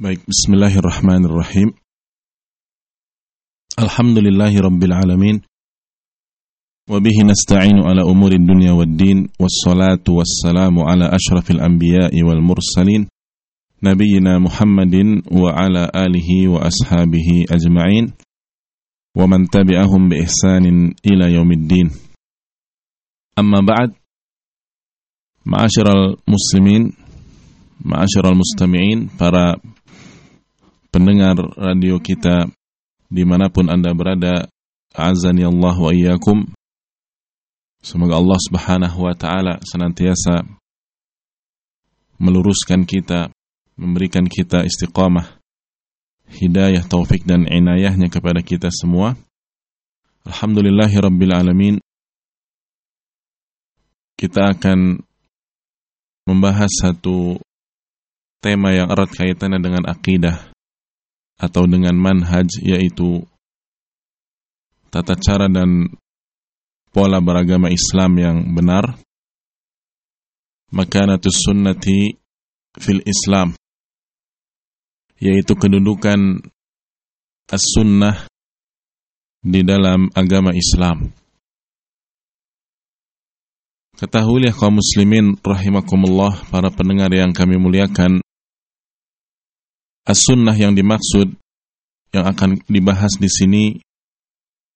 Baik, bismillahirrahmanirrahim. Alhamdulillahi rabbil alamin. وبه نستعين على أمور الدنيا والدين والصلاة والسلام على أشرف الأنبياء والمرسلين نبينا محمد وعلى آله وأصحابه أجمعين ومن تبعهم بإحسان إلى يوم الدين أما بعد معاشر المسلمين معاشر المستمعين para pendengar radio kita di mana pun anda berada azani Allah wa iyyakum Semoga Allah Subhanahu wa taala senantiasa meluruskan kita, memberikan kita istiqamah, hidayah, taufik dan inayahnya kepada kita semua. Alhamdulillahi rabbil alamin. Kita akan membahas satu tema yang erat kaitannya dengan akidah atau dengan manhaj yaitu tata cara dan pola beragama Islam yang benar. Makanatus sunnati fil Islam yaitu kedudukan as-sunnah di dalam agama Islam. Ketahuilah kaum muslimin rahimakumullah para pendengar yang kami muliakan as-sunnah yang dimaksud yang akan dibahas di sini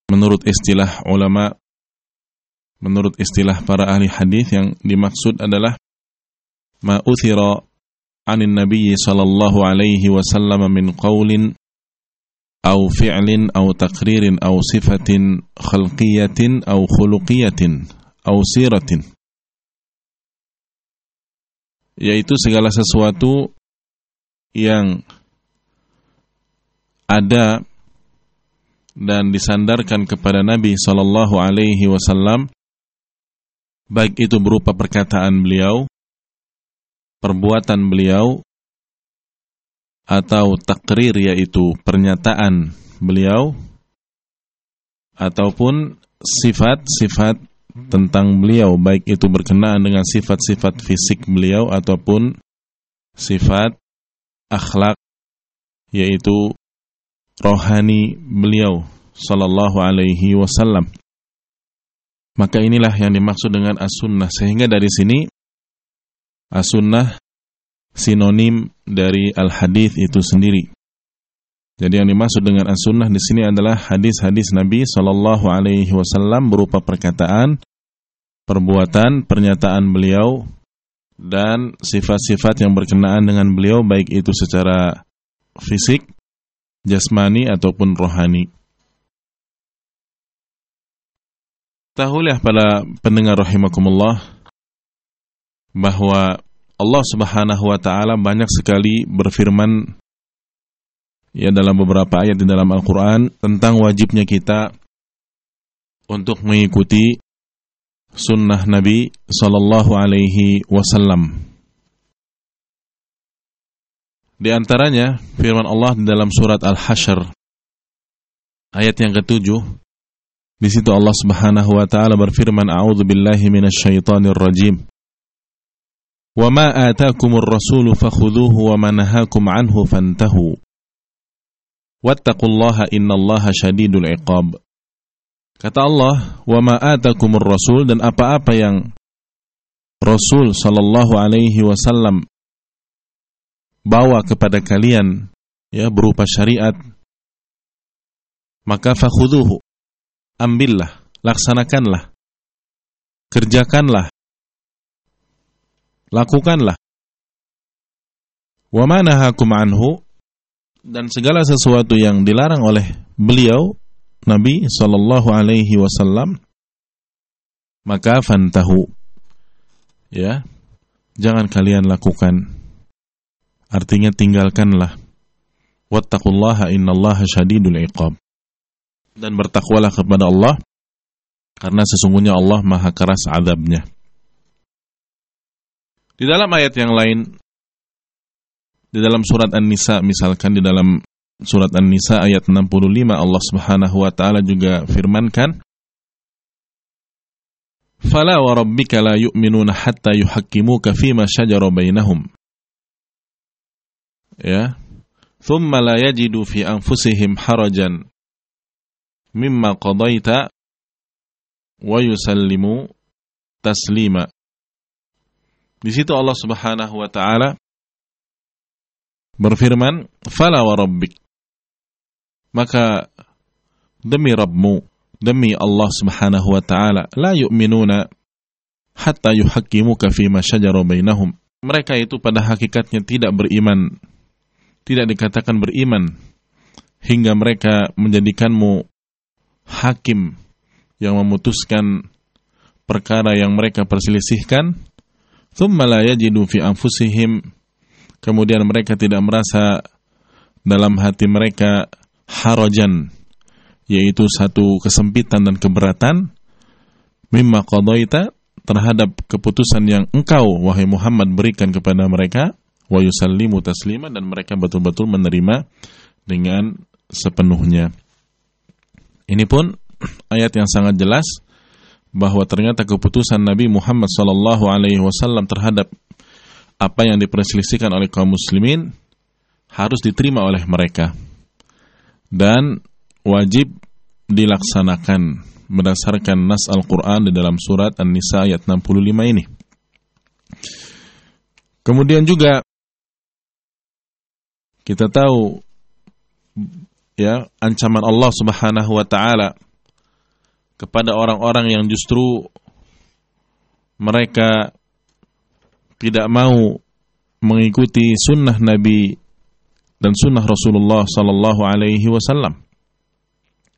menurut istilah ulama menurut istilah para ahli hadis yang dimaksud adalah ma uthira anin nabiyyi sallallahu alaihi wasallam min qaulin aw fi'lin aw taqririn aw sifatin khalqiyatin aw khuluqiyatin aw siratin. Yaitu segala sesuatu yang ada dan disandarkan kepada Nabi Shallallahu Alaihi Wasallam baik itu berupa perkataan beliau, perbuatan beliau, atau takrir yaitu pernyataan beliau, ataupun sifat-sifat tentang beliau, baik itu berkenaan dengan sifat-sifat fisik beliau ataupun sifat akhlak yaitu rohani beliau sallallahu alaihi wasallam. Maka inilah yang dimaksud dengan as-sunnah. Sehingga dari sini as-sunnah sinonim dari al-hadis itu sendiri. Jadi yang dimaksud dengan as-sunnah di sini adalah hadis-hadis Nabi Shallallahu Alaihi Wasallam berupa perkataan, perbuatan, pernyataan beliau dan sifat-sifat yang berkenaan dengan beliau baik itu secara fisik, jasmani ataupun rohani. Ketahuilah para pendengar rahimakumullah bahwa Allah Subhanahu wa taala banyak sekali berfirman ya dalam beberapa ayat di dalam Al-Qur'an tentang wajibnya kita untuk mengikuti sunnah Nabi sallallahu alaihi wasallam. Di antaranya firman Allah dalam surat Al-Hasyr ayat yang ketujuh di situ Allah Subhanahu wa taala berfirman, "A'udzu billahi minasyaitonir rajim." Wa ma ataakumur rasulu fakhudhuhu wa ma nahakum anhu fantahu. Wattaqullaha innallaha syadidul iqab. Kata Allah, "Wa ma ataakumur rasul" dan apa-apa yang Rasul sallallahu alaihi wasallam bawa kepada kalian ya berupa syariat maka fakhudhuhu ambillah, laksanakanlah, kerjakanlah, lakukanlah. Wa manahakum anhu dan segala sesuatu yang dilarang oleh beliau Nabi sallallahu alaihi wasallam maka fantahu. Ya jangan kalian lakukan. Artinya tinggalkanlah. Wattaqullaha innallaha syadidul iqab. Dan bertakwalah kepada Allah karena sesungguhnya Allah maha keras azabnya. Di dalam ayat yang lain di dalam surat An-Nisa misalkan di dalam surat An-Nisa ayat 65 Allah Subhanahu wa taala juga firmankan Fala wa rabbika la yu'minuna hatta yuhakkimuka fima shajara bainahum. Ya. thumma la yajidu fi anfusihim harajan mimma qadaita wa yusallimu taslima. Di situ Allah Subhanahu wa taala berfirman, "Fala wa rabbik." Maka demi Rabbmu, demi Allah Subhanahu wa taala, la yu'minuna hatta yuhaqqimuka fi ma syajara bainahum. Mereka itu pada hakikatnya tidak beriman tidak dikatakan beriman hingga mereka menjadikanmu hakim yang memutuskan perkara yang mereka perselisihkan thumma la yajidu fi kemudian mereka tidak merasa dalam hati mereka harajan yaitu satu kesempitan dan keberatan mimma qadaita terhadap keputusan yang engkau wahai Muhammad berikan kepada mereka wa yusallimu taslima dan mereka betul-betul menerima dengan sepenuhnya. Ini pun ayat yang sangat jelas bahwa ternyata keputusan Nabi Muhammad sallallahu alaihi wasallam terhadap apa yang diperselisihkan oleh kaum muslimin harus diterima oleh mereka dan wajib dilaksanakan berdasarkan nas Al-Qur'an di dalam surat An-Nisa ayat 65 ini. Kemudian juga kita tahu ya ancaman Allah Subhanahu wa taala kepada orang-orang yang justru mereka tidak mau mengikuti sunnah Nabi dan sunnah Rasulullah Sallallahu Alaihi Wasallam.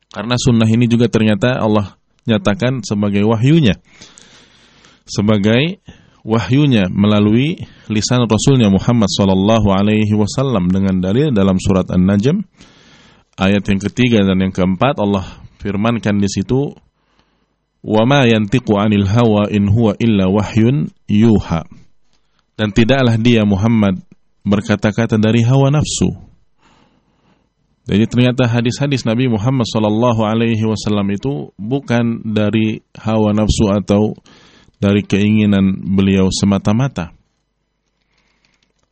Karena sunnah ini juga ternyata Allah nyatakan sebagai wahyunya, sebagai wahyunya melalui lisan Rasulnya Muhammad sallallahu alaihi wasallam dengan dalil dalam surat An-Najm ayat yang ketiga dan yang keempat Allah firmankan di situ ma yantiqu 'anil hawa in huwa illa wahyun yuha dan tidaklah dia Muhammad berkata-kata dari hawa nafsu jadi ternyata hadis-hadis Nabi Muhammad sallallahu alaihi wasallam itu bukan dari hawa nafsu atau dari keinginan beliau semata-mata.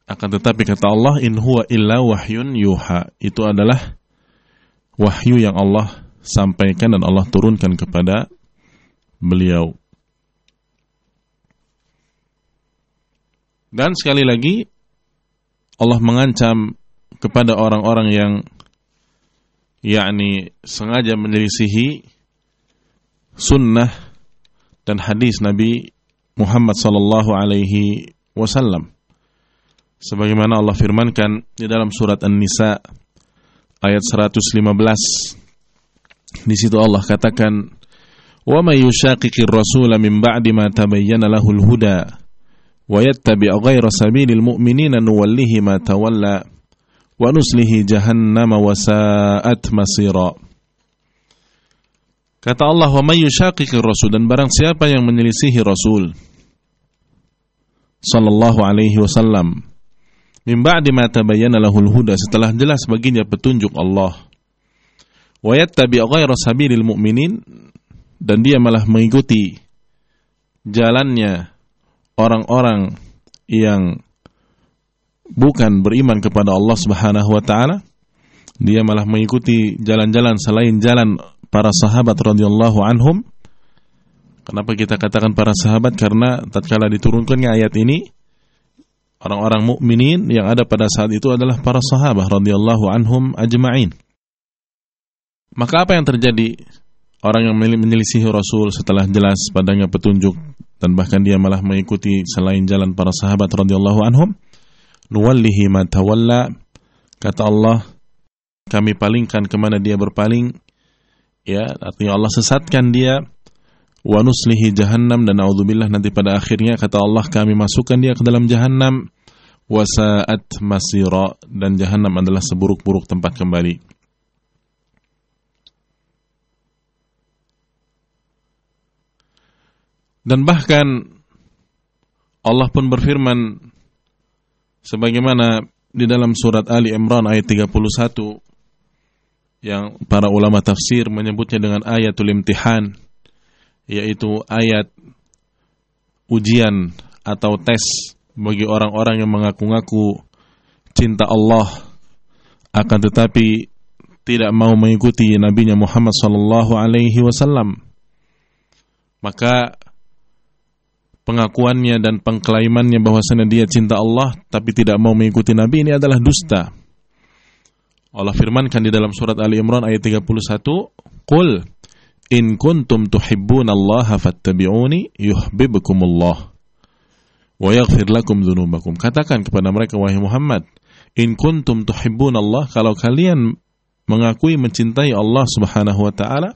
Akan tetapi kata Allah, in huwa illa wahyun yuha. Itu adalah wahyu yang Allah sampaikan dan Allah turunkan kepada beliau. Dan sekali lagi Allah mengancam kepada orang-orang yang yakni sengaja menyelisihi sunnah dan hadis Nabi Muhammad sallallahu alaihi wasallam. Sebagaimana Allah firmankan di dalam surat An-Nisa ayat 115. Di situ Allah katakan, "Wa may yushaqiqir rasul min ba'di ma tabayyana lahul huda sabilil mu'minina nuwallihi ma tawalla wa nuslihi jahannama wa sa'at masira." Kata Allah, "Wa may yushaqiqir rasul" dan barang siapa yang menyelisihi Rasul sallallahu alaihi wasallam min ba'di ma tabayyana lahul huda setelah jelas baginya petunjuk Allah wa yattabi' ghayra sabilil mu'minin dan dia malah mengikuti jalannya orang-orang yang bukan beriman kepada Allah Subhanahu wa taala dia malah mengikuti jalan-jalan selain jalan para sahabat radhiyallahu anhum. Kenapa kita katakan para sahabat? Karena tatkala diturunkannya ayat ini, orang-orang mukminin yang ada pada saat itu adalah para sahabat radhiyallahu anhum ajma'in. Maka apa yang terjadi? Orang yang menyelisihi Rasul setelah jelas padanya petunjuk dan bahkan dia malah mengikuti selain jalan para sahabat radhiyallahu anhum, nuwallihi ma tawalla kata Allah kami palingkan ke mana dia berpaling. Ya artinya Allah sesatkan dia. Wa nuslihi jahannam dan naudzubillah nanti pada akhirnya kata Allah kami masukkan dia ke dalam jahannam. Wasaat masira dan jahannam adalah seburuk-buruk tempat kembali dan bahkan Allah pun berfirman sebagaimana di dalam surat Ali Imran ayat 31 yang para ulama tafsir menyebutnya dengan ayatul imtihan yaitu ayat ujian atau tes bagi orang-orang yang mengaku-ngaku cinta Allah akan tetapi tidak mau mengikuti nabinya Muhammad sallallahu alaihi wasallam. Maka pengakuannya dan pengklaimannya bahwasanya dia cinta Allah tapi tidak mau mengikuti nabi ini adalah dusta. Allah firmankan di dalam surat Ali Imran ayat 31 Qul in kuntum tuhibbuna Allah fattabi'uni yuhibbukumullah wa yaghfir lakum dzunubakum katakan kepada mereka wahai Muhammad in kuntum tuhibbuna Allah kalau kalian mengakui mencintai Allah Subhanahu wa taala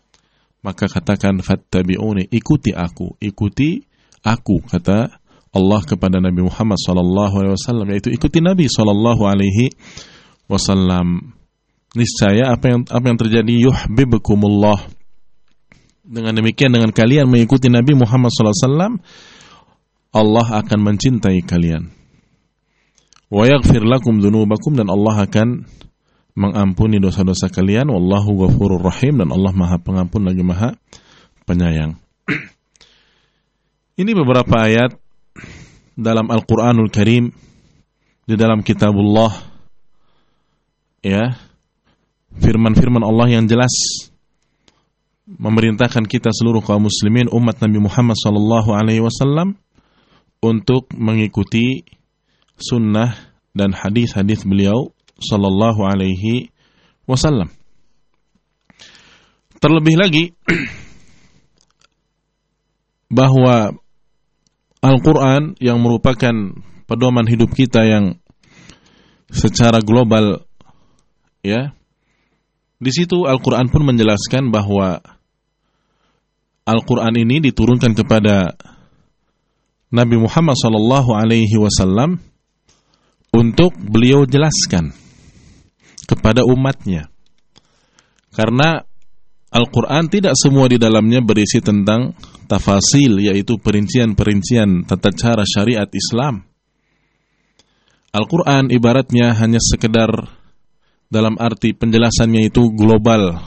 maka katakan fattabi'uni ikuti aku ikuti aku kata Allah kepada Nabi Muhammad sallallahu alaihi wasallam yaitu ikuti Nabi sallallahu alaihi wasallam. Niscaya apa yang apa yang terjadi? Yuhibbukumullah dengan demikian dengan kalian mengikuti Nabi Muhammad sallallahu alaihi wasallam Allah akan mencintai kalian. Wa yaghfir lakum dzunubakum dan Allah akan mengampuni dosa-dosa kalian. Wallahu ghafurur rahim dan Allah Maha Pengampun lagi Maha Penyayang. Ini beberapa ayat dalam Al-Qur'anul Karim di dalam kitabullah ya firman-firman Allah yang jelas memerintahkan kita seluruh kaum muslimin umat Nabi Muhammad sallallahu alaihi wasallam untuk mengikuti sunnah dan hadis-hadis beliau sallallahu alaihi wasallam. Terlebih lagi bahwa Al-Qur'an yang merupakan pedoman hidup kita yang secara global ya. Di situ Al-Qur'an pun menjelaskan bahwa Al-Qur'an ini diturunkan kepada Nabi Muhammad sallallahu alaihi wasallam untuk beliau jelaskan kepada umatnya. Karena Al-Quran tidak semua di dalamnya berisi tentang tafasil, yaitu perincian-perincian tata cara syariat Islam. Al-Quran ibaratnya hanya sekedar dalam arti penjelasannya itu global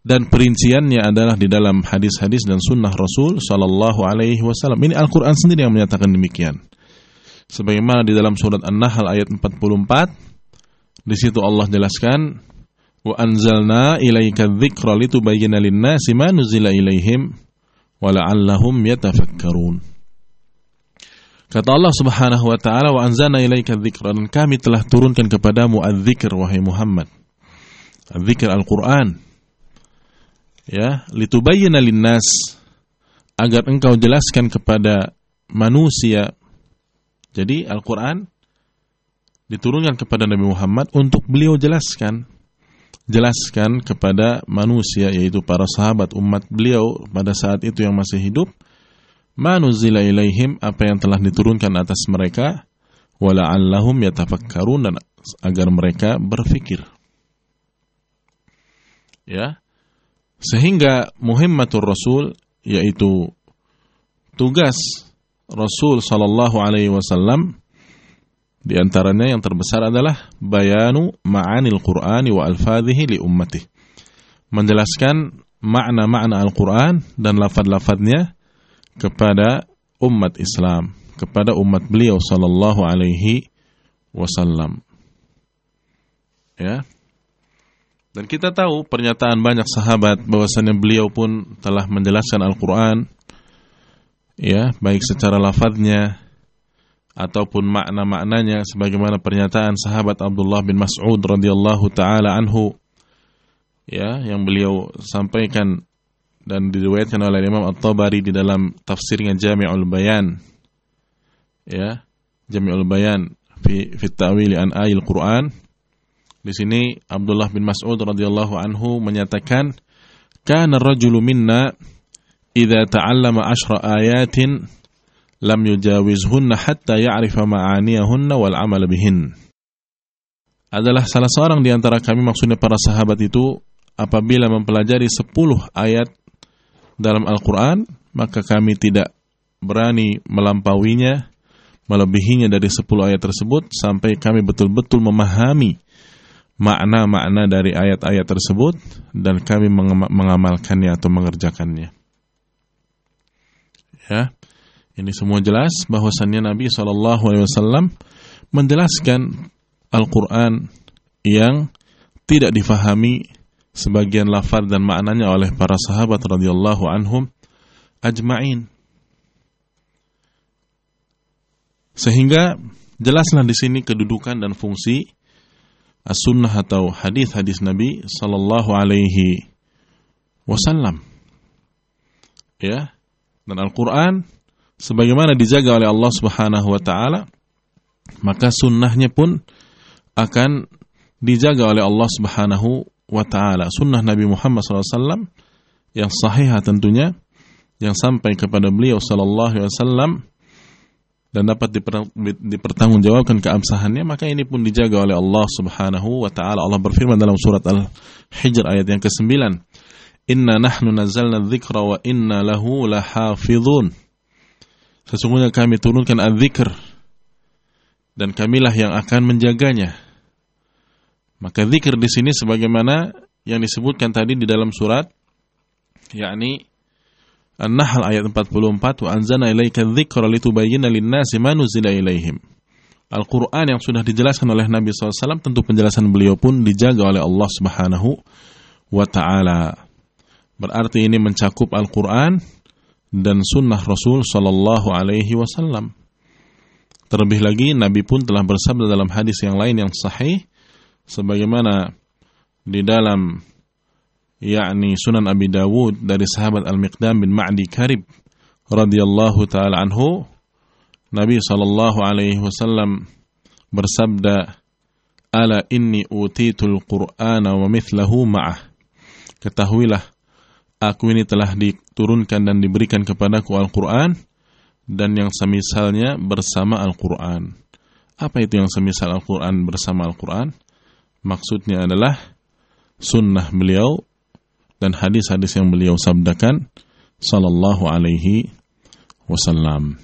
dan perinciannya adalah di dalam hadis-hadis dan sunnah Rasul Shallallahu Alaihi Wasallam. Ini Al-Quran sendiri yang menyatakan demikian. Sebagaimana di dalam surat An-Nahl ayat 44 di situ Allah jelaskan wa anzalna ilaika dzikra litubayyana lin-nasi ma nuzila ilaihim wa la'allahum yatafakkarun. Kata Allah Subhanahu wa taala wa anzalna ilaika dzikra dan kami telah turunkan kepadamu adz-dzikr wahai Muhammad. Adz-dzikr Al-Qur'an. Ya, litubayyana lin-nas agar engkau jelaskan kepada manusia. Jadi Al-Qur'an diturunkan kepada Nabi Muhammad untuk beliau jelaskan jelaskan kepada manusia yaitu para sahabat umat beliau pada saat itu yang masih hidup manuzila ilaihim apa yang telah diturunkan atas mereka wala'allahum yatafakkarun dan agar mereka berfikir. Ya. Sehingga muhimmatur rasul yaitu tugas Rasul sallallahu alaihi wasallam di antaranya yang terbesar adalah bayanu ma'anil Qur'ani wa alfadhihi li ummati. Menjelaskan makna-makna Al-Qur'an dan lafad-lafadnya kepada umat Islam, kepada umat beliau sallallahu alaihi wasallam. Ya. Dan kita tahu pernyataan banyak sahabat bahwasanya beliau pun telah menjelaskan Al-Qur'an ya, baik secara lafadznya ataupun makna-maknanya sebagaimana pernyataan sahabat Abdullah bin Mas'ud radhiyallahu taala anhu ya yang beliau sampaikan dan diriwayatkan oleh Imam At-Tabari di dalam tafsirnya Jami'ul Bayan ya Jami'ul Bayan fi fi ta'wili an ayil Quran. Di sini Abdullah bin Mas'ud radhiyallahu anhu menyatakan kana rajulu minna idza ta'allama ashra ayatin lam yujawizhunna hatta ya'rifa ma'aniyahunna wal amal bihin. Adalah salah seorang di antara kami maksudnya para sahabat itu apabila mempelajari 10 ayat dalam Al-Qur'an maka kami tidak berani melampauinya melebihinya dari 10 ayat tersebut sampai kami betul-betul memahami makna-makna dari ayat-ayat tersebut dan kami mengamalkannya atau mengerjakannya. Ya. Ini semua jelas bahwasannya Nabi SAW menjelaskan Al-Quran yang tidak difahami sebagian lafaz dan maknanya oleh para sahabat radhiyallahu anhum ajma'in. Sehingga jelaslah di sini kedudukan dan fungsi as-sunnah atau hadis-hadis Nabi sallallahu alaihi wasallam. Ya. Dan Al-Qur'an sebagaimana dijaga oleh Allah Subhanahu wa taala, maka sunnahnya pun akan dijaga oleh Allah Subhanahu wa taala. Sunnah Nabi Muhammad SAW yang sahih tentunya yang sampai kepada beliau sallallahu alaihi wasallam dan dapat diper, dipertanggungjawabkan keabsahannya maka ini pun dijaga oleh Allah Subhanahu wa taala. Allah berfirman dalam surat Al-Hijr ayat yang ke-9, "Inna nahnu nazzalna dzikra wa inna lahu lahafizun." Sesungguhnya kami turunkan az-zikr dan kamilah yang akan menjaganya. Maka zikir di sini sebagaimana yang disebutkan tadi di dalam surat yakni An-Nahl ayat 44 wa anzalna ilaika dzikra litubayyana lin-nasi ma nuzila ilaihim. Al-Qur'an yang sudah dijelaskan oleh Nabi SAW tentu penjelasan beliau pun dijaga oleh Allah Subhanahu wa taala. Berarti ini mencakup Al-Qur'an dan sunnah Rasul sallallahu alaihi wasallam. Terlebih lagi Nabi pun telah bersabda dalam hadis yang lain yang sahih sebagaimana di dalam yakni Sunan Abi Dawud dari sahabat Al-Miqdam bin Ma'di Karib radhiyallahu taala anhu Nabi sallallahu alaihi wasallam bersabda ala inni utitul qur'ana wa mithlahu ma'ah ketahuilah aku ini telah diturunkan dan diberikan kepadaku Al-Qur'an dan yang semisalnya bersama Al-Qur'an apa itu yang semisal Al-Qur'an bersama Al-Qur'an maksudnya adalah sunnah beliau dan hadis-hadis yang beliau sabdakan sallallahu alaihi wasallam.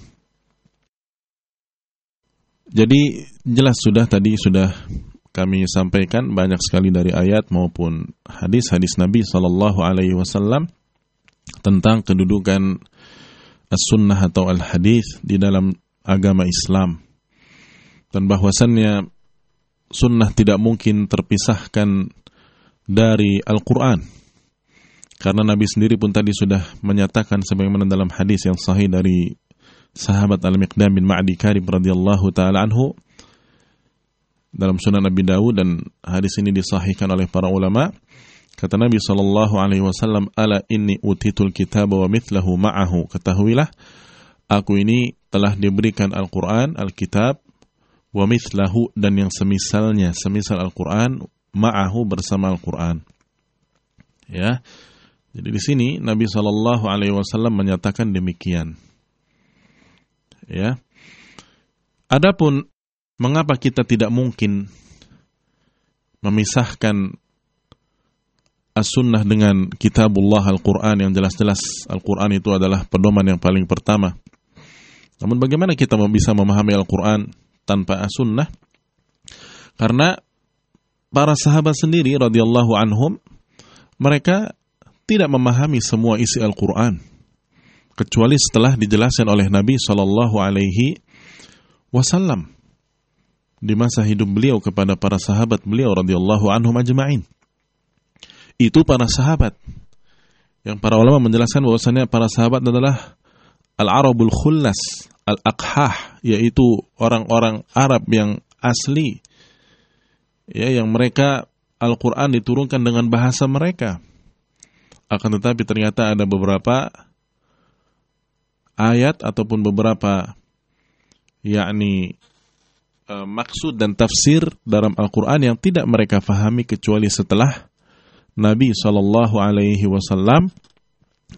Jadi jelas sudah tadi sudah kami sampaikan banyak sekali dari ayat maupun hadis-hadis Nabi sallallahu alaihi wasallam tentang kedudukan as-sunnah atau al-hadis di dalam agama Islam. Dan bahwasannya sunnah tidak mungkin terpisahkan dari Al-Quran. Karena Nabi sendiri pun tadi sudah menyatakan sebagaimana dalam hadis yang sahih dari sahabat Al-Miqdam bin Ma'di Karib radhiyallahu taala anhu dalam Sunan Nabi Dawud dan hadis ini disahihkan oleh para ulama kata Nabi sallallahu alaihi wasallam ala inni utitul kitab wa mithlahu ma'ahu ketahuilah aku ini telah diberikan Al-Qur'an Al-Kitab wa mithlahu dan yang semisalnya semisal Al-Qur'an ma'ahu bersama Al-Qur'an ya jadi di sini Nabi Shallallahu Alaihi Wasallam menyatakan demikian. Ya. Adapun mengapa kita tidak mungkin memisahkan as-sunnah dengan kitabullah Al-Quran yang jelas-jelas Al-Quran itu adalah pedoman yang paling pertama. Namun bagaimana kita bisa memahami Al-Quran tanpa as-sunnah? Karena para sahabat sendiri radhiyallahu anhum mereka tidak memahami semua isi Al-Quran kecuali setelah dijelaskan oleh Nabi Shallallahu Alaihi Wasallam di masa hidup beliau kepada para sahabat beliau radhiyallahu anhum ajma'in. Itu para sahabat. Yang para ulama menjelaskan bahwasanya para sahabat adalah al-Arabul Khullas, al-Aqhah, yaitu orang-orang Arab yang asli. Ya yang mereka Al-Qur'an diturunkan dengan bahasa mereka. Akan tetapi ternyata ada beberapa ayat ataupun beberapa yakni e, maksud dan tafsir dalam Al-Qur'an yang tidak mereka fahami kecuali setelah Nabi Shallallahu alaihi wasallam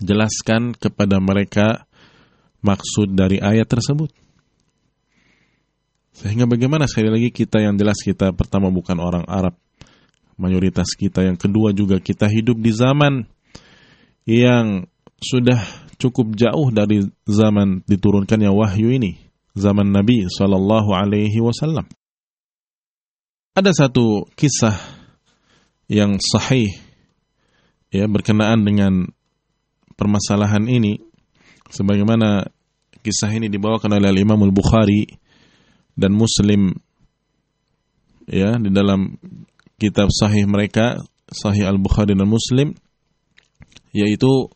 jelaskan kepada mereka maksud dari ayat tersebut. Sehingga bagaimana sekali lagi kita yang jelas kita pertama bukan orang Arab, mayoritas kita yang kedua juga kita hidup di zaman yang sudah cukup jauh dari zaman diturunkannya wahyu ini, zaman Nabi Shallallahu Alaihi Wasallam. Ada satu kisah yang sahih ya berkenaan dengan permasalahan ini sebagaimana kisah ini dibawakan oleh Imam Al-Bukhari dan Muslim ya di dalam kitab sahih mereka, Sahih Al-Bukhari dan Muslim, yaitu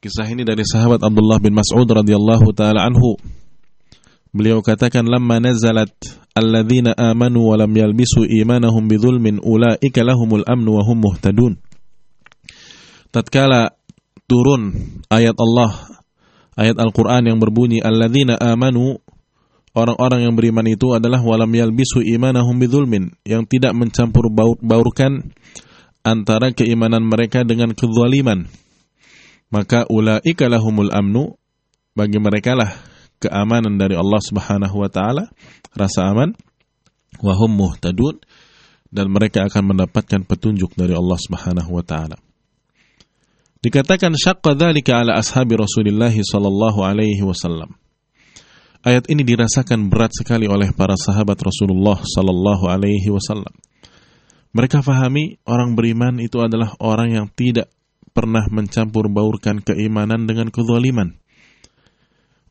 kisah ini dari sahabat Abdullah bin Mas'ud radhiyallahu taala anhu. Beliau katakan lamma nazalat alladzina amanu wa lam yalbisu imanahum bidzulmin ulaika lahumul amnu wa hum muhtadun. Tatkala turun ayat Allah ayat Al-Qur'an yang berbunyi alladzina amanu orang-orang yang beriman itu adalah walam yalbisu imanahum bidzulmin yang tidak mencampur baurkan antara keimanan mereka dengan kezaliman maka ulaika lahumul amnu bagi mereka lah keamanan dari Allah Subhanahu wa taala rasa aman wa hum muhtadun dan mereka akan mendapatkan petunjuk dari Allah Subhanahu wa taala dikatakan syaqqa dzalika ala ashabi Rasulillah sallallahu alaihi wasallam Ayat ini dirasakan berat sekali oleh para sahabat Rasulullah sallallahu alaihi wasallam. Mereka fahami orang beriman itu adalah orang yang tidak pernah mencampur baurkan keimanan dengan kezaliman.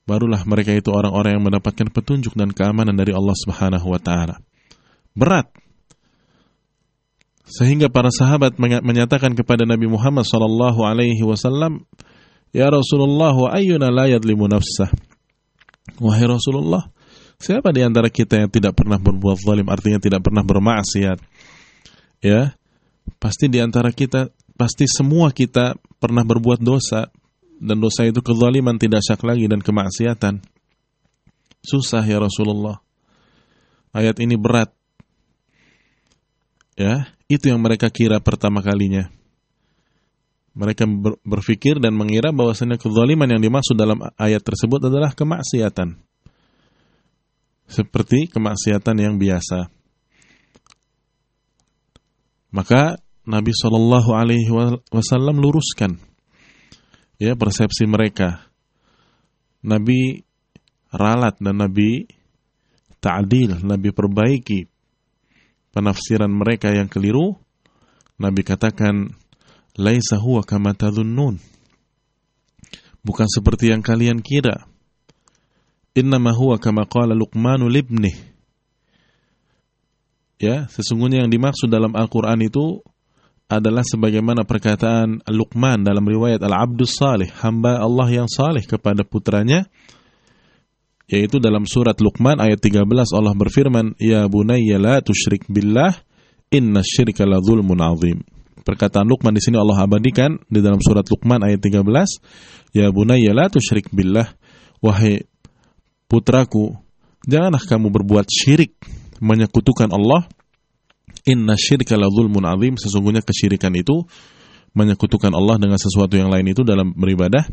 Barulah mereka itu orang-orang yang mendapatkan petunjuk dan keamanan dari Allah Subhanahu wa taala. Berat. Sehingga para sahabat menyatakan kepada Nabi Muhammad sallallahu alaihi wasallam, "Ya Rasulullah, wa ayyuna la yadlimu nafsah?" Wahai Rasulullah, siapa di antara kita yang tidak pernah berbuat zalim, artinya tidak pernah bermaksiat? Ya, pasti di antara kita, pasti semua kita pernah berbuat dosa, dan dosa itu kezaliman tidak syak lagi dan kemaksiatan. Susah ya Rasulullah. Ayat ini berat. Ya, itu yang mereka kira pertama kalinya. Mereka berpikir dan mengira bahwasanya kezaliman yang dimaksud dalam ayat tersebut adalah kemaksiatan. Seperti kemaksiatan yang biasa. Maka Nabi Shallallahu Alaihi Wasallam luruskan ya persepsi mereka. Nabi ralat dan Nabi ta'dil, Nabi perbaiki penafsiran mereka yang keliru. Nabi katakan laisa huwa kama tadhunnun. Bukan seperti yang kalian kira. Innama huwa kama qala Luqmanu libnih. Ya, sesungguhnya yang dimaksud dalam Al-Qur'an itu adalah sebagaimana perkataan Luqman dalam riwayat Al-Abdus Salih, hamba Allah yang saleh kepada putranya yaitu dalam surat Luqman ayat 13 Allah berfirman, "Ya bunayya la tusyrik billah, inna syirka la dzulmun 'adzim." Perkataan Luqman di sini Allah abadikan di dalam surat Luqman ayat 13, "Ya bunayya la tusyrik billah." Wahai putraku, janganlah kamu berbuat syirik, menyekutukan Allah. Inna syirka la zulmun azim. Sesungguhnya kesyirikan itu menyekutukan Allah dengan sesuatu yang lain itu dalam beribadah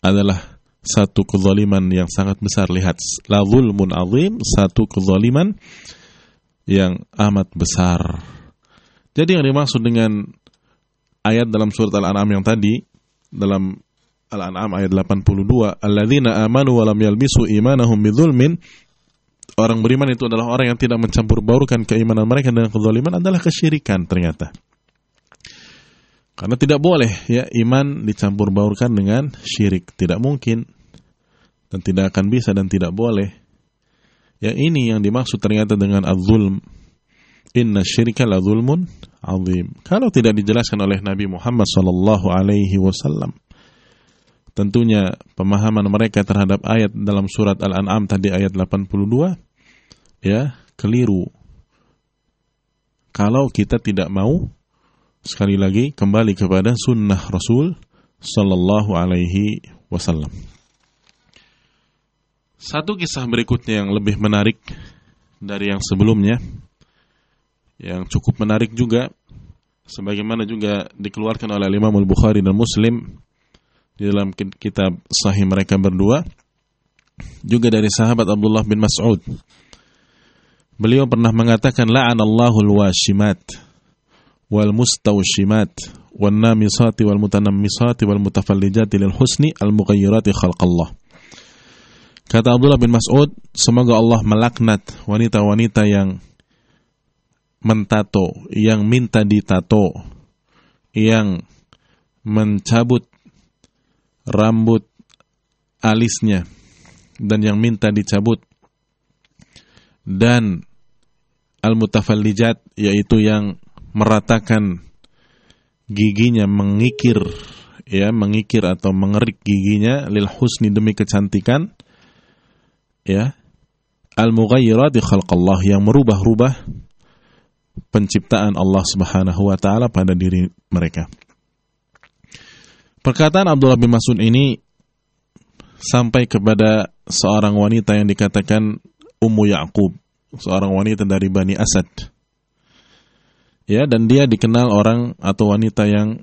adalah satu kezaliman yang sangat besar. Lihat, la zulmun azim, satu kezaliman yang amat besar. Jadi yang dimaksud dengan ayat dalam surat Al-An'am yang tadi dalam Al-An'am ayat 82, "Alladzina amanu wa lam yalbisu imanahum bidzulmin" Orang beriman itu adalah orang yang tidak mencampur baurkan keimanan mereka dengan kezaliman adalah kesyirikan ternyata. Karena tidak boleh ya iman dicampur baurkan dengan syirik, tidak mungkin dan tidak akan bisa dan tidak boleh. Yang ini yang dimaksud ternyata dengan az-zulm. Inna syirka la zulmun azim. Kalau tidak dijelaskan oleh Nabi Muhammad sallallahu alaihi wasallam, tentunya pemahaman mereka terhadap ayat dalam surat Al-An'am tadi ayat 82 ya, keliru. Kalau kita tidak mau sekali lagi kembali kepada sunnah Rasul sallallahu alaihi wasallam. Satu kisah berikutnya yang lebih menarik dari yang sebelumnya yang cukup menarik juga sebagaimana juga dikeluarkan oleh Imam Al-Bukhari dan Muslim di dalam kitab sahih mereka berdua juga dari sahabat Abdullah bin Mas'ud. Beliau pernah mengatakan la'anallahu al-washimat wal mustawshimat wan namisati wal mutanammisati wal mutafallijati lil husni al mughayyirati khalqallah. Kata Abdullah bin Mas'ud semoga Allah melaknat wanita-wanita yang mentato, yang minta ditato, yang mencabut rambut alisnya dan yang minta dicabut dan al-mutafallijat yaitu yang meratakan giginya mengikir ya mengikir atau mengerik giginya lil husni demi kecantikan ya al-mughayyirati khalqallah yang merubah-rubah penciptaan Allah Subhanahu wa taala pada diri mereka. Perkataan Abdullah bin Mas'ud ini sampai kepada seorang wanita yang dikatakan Ummu Ya'qub, seorang wanita dari Bani Asad. Ya, dan dia dikenal orang atau wanita yang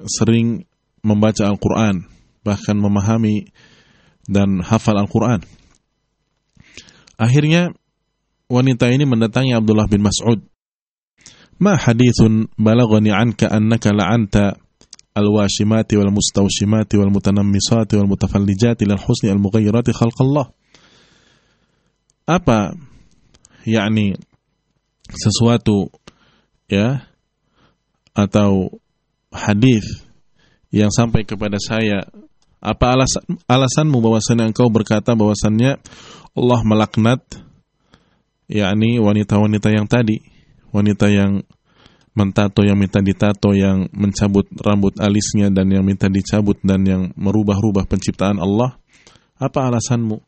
sering membaca Al-Qur'an, bahkan memahami dan hafal Al-Qur'an. Akhirnya wanita ini mendatangi Abdullah bin Mas'ud. Ma hadithun balagani anka annaka la'anta al-washimati wal mustawshimati wal mutanammisati wal mutafallijati lil husni al mughayyirati khalqallah. Apa yakni sesuatu ya atau hadis yang sampai kepada saya apa alasan alasanmu bahwasannya engkau berkata bahwasannya Allah melaknat yakni wanita-wanita yang tadi wanita yang mentato yang minta ditato, yang mencabut rambut alisnya dan yang minta dicabut dan yang merubah-rubah penciptaan Allah? Apa alasanmu?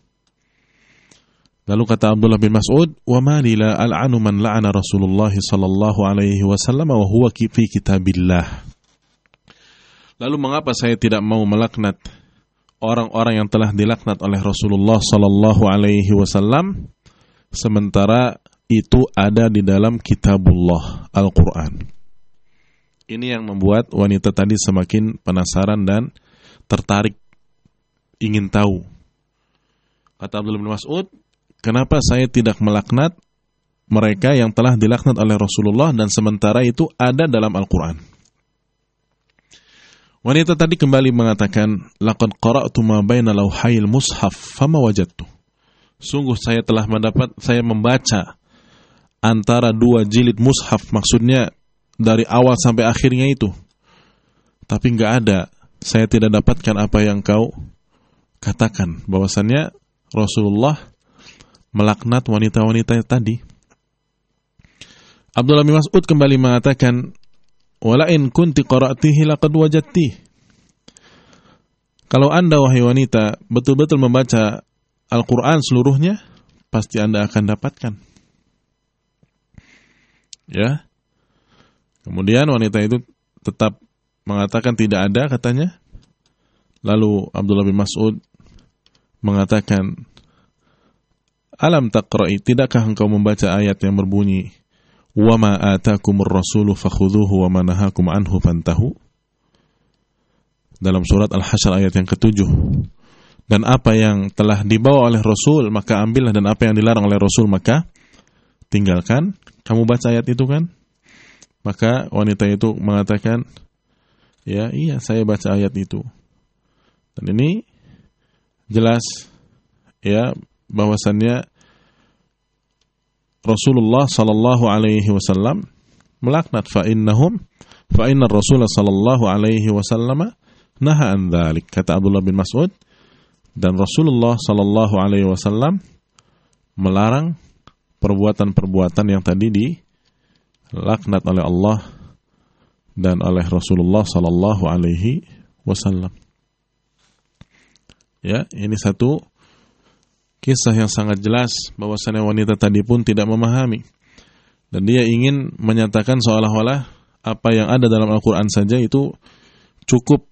Lalu kata Abdullah bin Mas'ud, "Wa ma la al'anu man la'ana Rasulullah sallallahu alaihi wasallam wa huwa fi kitabillah." Lalu mengapa saya tidak mau melaknat orang-orang yang telah dilaknat oleh Rasulullah sallallahu alaihi wasallam sementara itu ada di dalam kitabullah Al-Quran. Ini yang membuat wanita tadi semakin penasaran dan tertarik ingin tahu. Kata Abdullah bin Mas'ud, kenapa saya tidak melaknat mereka yang telah dilaknat oleh Rasulullah dan sementara itu ada dalam Al-Quran. Wanita tadi kembali mengatakan, Laqad qara'tu ma baina lawhayil mushaf fama wajadtu. Sungguh saya telah mendapat, saya membaca antara dua jilid mushaf maksudnya dari awal sampai akhirnya itu. Tapi nggak ada saya tidak dapatkan apa yang kau katakan. Bahwasannya Rasulullah melaknat wanita-wanita tadi. Abdullah bin Mas'ud kembali mengatakan walain kunti qara'tihi laqad wajadti. Kalau anda wahai wanita betul-betul membaca Al-Quran seluruhnya pasti anda akan dapatkan Ya. Kemudian wanita itu tetap mengatakan tidak ada katanya. Lalu Abdullah bin Mas'ud mengatakan, Alam taqra'i, tidakkah engkau membaca ayat yang berbunyi, Wa ma atakumur rasulu fakhuduhu wa ma nahakum anhu fantahu? Dalam surat Al-Hasyr ayat yang ketujuh. Dan apa yang telah dibawa oleh Rasul, maka ambillah. Dan apa yang dilarang oleh Rasul, maka tinggalkan. Kamu baca ayat itu kan? Maka wanita itu mengatakan, ya iya saya baca ayat itu. Dan ini jelas ya bahwasannya Rasulullah sallallahu alaihi wasallam melaknat fa innahum fa inna Rasul sallallahu alaihi wasallam naha an dzalik kata Abdullah bin Mas'ud dan Rasulullah sallallahu alaihi wasallam melarang perbuatan-perbuatan yang tadi dilaknat oleh Allah dan oleh Rasulullah sallallahu alaihi wasallam. Ya, ini satu kisah yang sangat jelas bahwasanya wanita tadi pun tidak memahami dan dia ingin menyatakan seolah-olah apa yang ada dalam Al-Qur'an saja itu cukup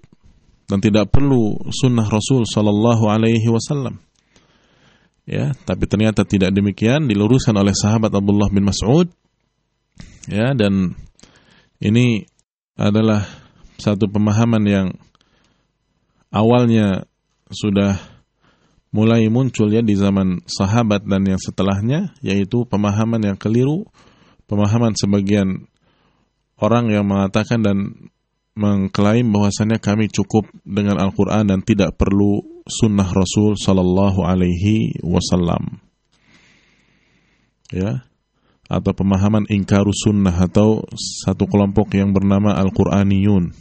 dan tidak perlu sunnah Rasul sallallahu alaihi wasallam ya tapi ternyata tidak demikian diluruskan oleh sahabat Abdullah bin Mas'ud. Ya dan ini adalah satu pemahaman yang awalnya sudah mulai muncul ya di zaman sahabat dan yang setelahnya yaitu pemahaman yang keliru pemahaman sebagian orang yang mengatakan dan mengklaim bahwasannya kami cukup dengan Al-Quran dan tidak perlu sunnah Rasul Sallallahu Alaihi Wasallam. Ya, atau pemahaman ingkaru sunnah atau satu kelompok yang bernama Al-Quraniyun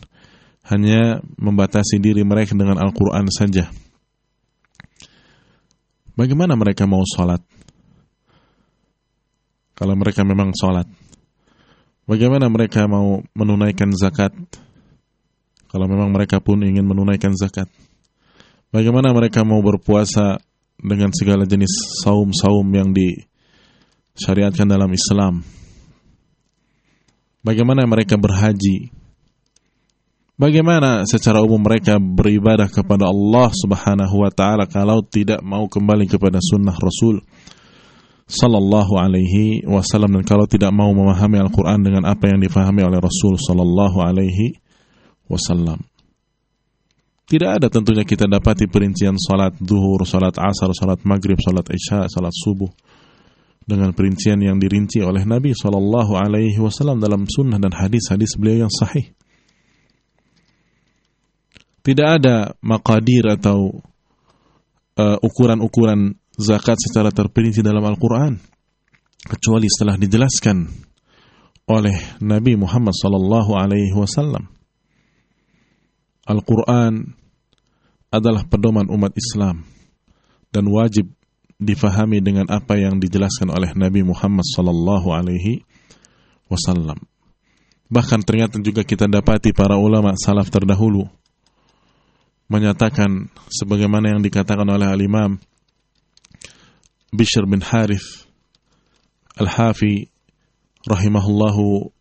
hanya membatasi diri mereka dengan Al-Quran saja. Bagaimana mereka mau sholat? kalau mereka memang sholat? Bagaimana mereka mau menunaikan zakat kalau memang mereka pun ingin menunaikan zakat? Bagaimana mereka mau berpuasa dengan segala jenis saum-saum yang disyariatkan dalam Islam? Bagaimana mereka berhaji? Bagaimana secara umum mereka beribadah kepada Allah Subhanahu wa taala kalau tidak mau kembali kepada sunnah Rasul sallallahu alaihi wasallam dan kalau tidak mau memahami Al-Qur'an dengan apa yang difahami oleh Rasul sallallahu alaihi wasallam. Tidak ada tentunya kita dapati perincian salat duhur, salat asar, salat maghrib, salat isya, salat subuh dengan perincian yang dirinci oleh Nabi sallallahu alaihi wasallam dalam sunnah dan hadis-hadis beliau yang sahih. Tidak ada makadir atau uh, ukuran-ukuran uh, zakat secara terperinci dalam Al-Quran. Kecuali setelah dijelaskan oleh Nabi Muhammad sallallahu alaihi wasallam. Al-Quran adalah pedoman umat Islam dan wajib difahami dengan apa yang dijelaskan oleh Nabi Muhammad sallallahu alaihi wasallam. Bahkan ternyata juga kita dapati para ulama salaf terdahulu menyatakan sebagaimana yang dikatakan oleh al-Imam Bishr bin Harith Al-Hafi rahimahullahu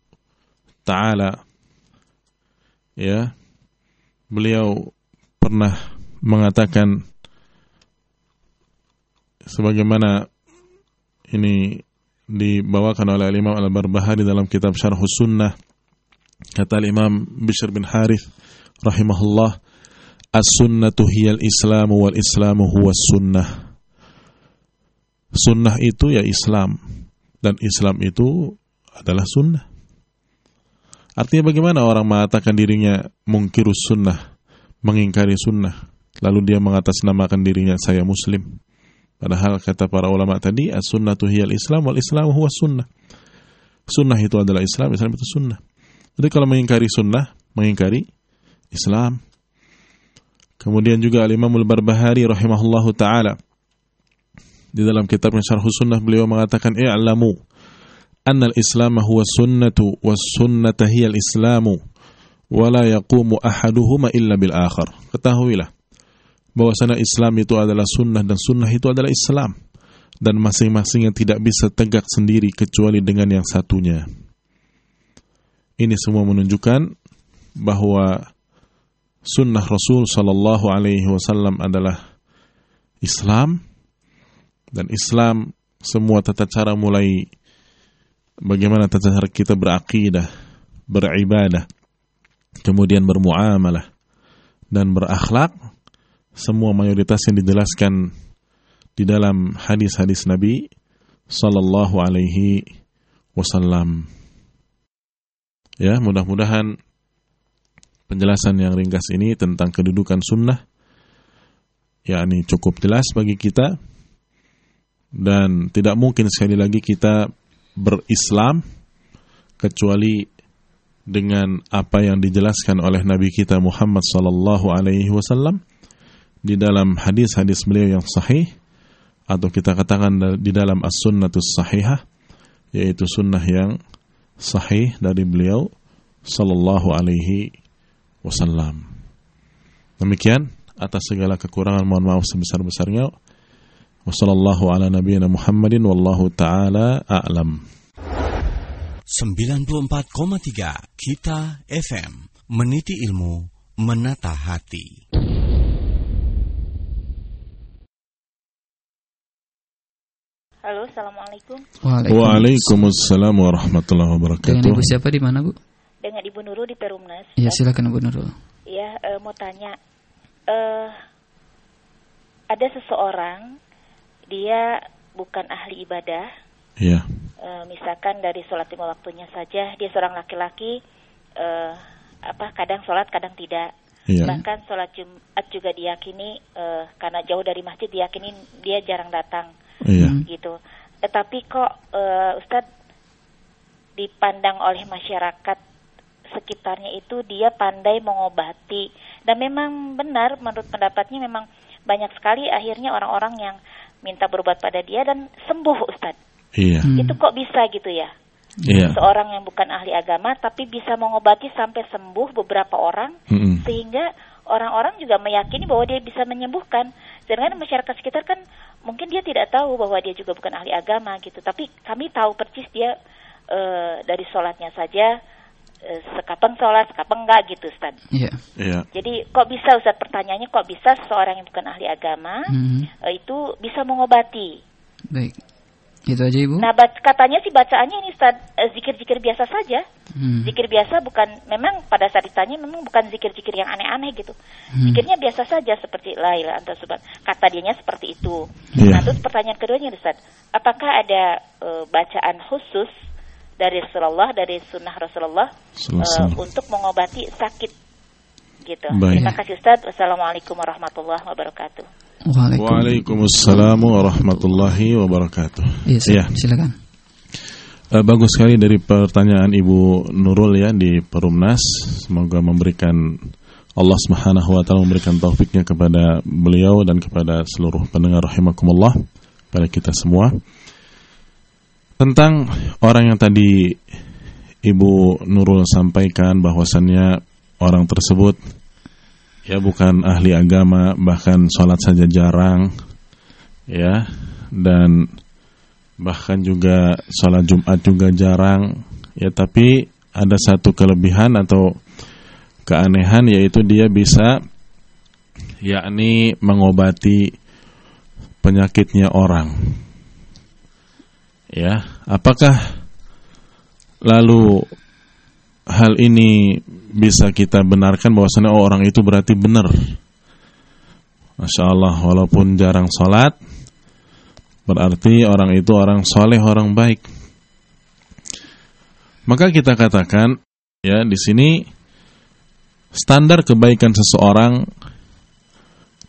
taala ya beliau pernah mengatakan sebagaimana ini dibawakan oleh Imam Al-Barbahari dalam kitab Syarh Sunnah kata Imam Bishr bin Harith rahimahullah As-sunnatu hiyal islamu wal islamu huwa sunnah. Sunnah itu ya Islam dan Islam itu adalah sunnah. Artinya bagaimana orang mengatakan dirinya mungkirus sunnah, mengingkari sunnah, lalu dia mengatasnamakan dirinya saya muslim. Padahal kata para ulama tadi, as-sunnatu hiyal islam wal islamu huwa sunnah. Sunnah itu adalah Islam, Islam itu sunnah. Jadi kalau mengingkari sunnah, mengingkari Islam. Kemudian juga Al-Imam Al-Barbahari rahimahullahu taala di dalam kitabnya Syarh Sunnah beliau mengatakan i'lamu sunnatu was sunnata hiya al-islamu wa la yaqumu ahaduhuma illa bil akhar. Ketahuilah bahwasanya Islam itu adalah sunnah dan sunnah itu adalah Islam dan masing-masing yang tidak bisa tegak sendiri kecuali dengan yang satunya. Ini semua menunjukkan bahwa sunnah Rasul Sallallahu Alaihi Wasallam adalah Islam dan Islam semua tata cara mulai bagaimana tata cara kita berakidah, beribadah, kemudian bermuamalah dan berakhlak semua mayoritas yang dijelaskan di dalam hadis-hadis Nabi sallallahu alaihi wasallam. Ya, mudah-mudahan penjelasan yang ringkas ini tentang kedudukan sunnah yakni cukup jelas bagi kita dan tidak mungkin sekali lagi kita berislam kecuali dengan apa yang dijelaskan oleh Nabi kita Muhammad sallallahu alaihi wasallam di dalam hadis-hadis beliau yang sahih atau kita katakan di dalam as-sunnatus sahihah yaitu sunnah yang sahih dari beliau sallallahu alaihi wasallam. Demikian atas segala kekurangan mohon maaf sebesar-besarnya. Wassallallahu ala nabiyyina Muhammadin wallahu taala a'lam. 94,3 Kita FM Meniti ilmu, menata hati. Halo, Assalamualaikum. Waalaikumsalam warahmatullahi wabarakatuh. Dengan ibu siapa di mana, Bu? dengan Ibu Nurul di Perumnas. Iya, silakan Ibu Nurul. Iya, uh, mau tanya. Uh, ada seseorang dia bukan ahli ibadah. Iya. Uh, misalkan dari sholat lima waktunya saja, dia seorang laki-laki. Uh, apa kadang sholat, kadang tidak. Iya. Bahkan sholat Jumat juga diyakini uh, karena jauh dari masjid diyakini dia jarang datang. Iya. Gitu. Tetapi kok uh, Ustadz dipandang oleh masyarakat sekitarnya itu dia pandai mengobati dan memang benar menurut pendapatnya memang banyak sekali akhirnya orang-orang yang minta berobat pada dia dan sembuh Ustadz. Iya. Hmm. Itu kok bisa gitu ya? Iya. Seorang yang bukan ahli agama tapi bisa mengobati sampai sembuh beberapa orang Mm-mm. sehingga orang-orang juga meyakini bahwa dia bisa menyembuhkan. Sedangkan masyarakat sekitar kan mungkin dia tidak tahu bahwa dia juga bukan ahli agama gitu. Tapi kami tahu persis dia eh, dari sholatnya saja sekapan sholat, sekapan enggak gitu, Ustaz. Iya. Iya. Jadi kok bisa Ustaz pertanyaannya kok bisa seorang yang bukan ahli agama Hmm. eh, itu bisa mengobati? Baik. Itu aja Ibu. Nah, bac- katanya sih bacaannya ini Ustaz eh, zikir-zikir biasa saja. Hmm. Zikir biasa bukan memang pada saat ditanya memang bukan zikir-zikir yang aneh-aneh gitu. Hmm. Zikirnya biasa saja seperti la ilaha anta subhan. Kata dianya seperti itu. Iya. Nah, terus pertanyaan keduanya Ustaz, apakah ada eh, bacaan khusus dari Rasulullah dari sunnah Rasulullah wasallam. untuk mengobati sakit gitu. Baik. Terima kasih Ustaz. Wassalamualaikum warahmatullahi wabarakatuh. Waalaikumsalam warahmatullahi wabarakatuh. Iya, Iya. silakan. Eh, bagus sekali dari pertanyaan Ibu Nurul ya di Perumnas. Semoga memberikan Allah Subhanahu wa taala memberikan taufiknya kepada beliau dan kepada seluruh pendengar rahimakumullah pada kita semua. Tentang orang yang tadi Ibu Nurul sampaikan bahwasannya orang tersebut ya bukan ahli agama bahkan sholat saja jarang ya dan bahkan juga sholat Jumat juga jarang ya tapi ada satu kelebihan atau keanehan yaitu dia bisa yakni mengobati penyakitnya orang ya apakah lalu hal ini bisa kita benarkan bahwasanya oh, orang itu berarti benar Masya Allah walaupun jarang sholat Berarti orang itu orang soleh, orang baik. Maka kita katakan, ya di sini standar kebaikan seseorang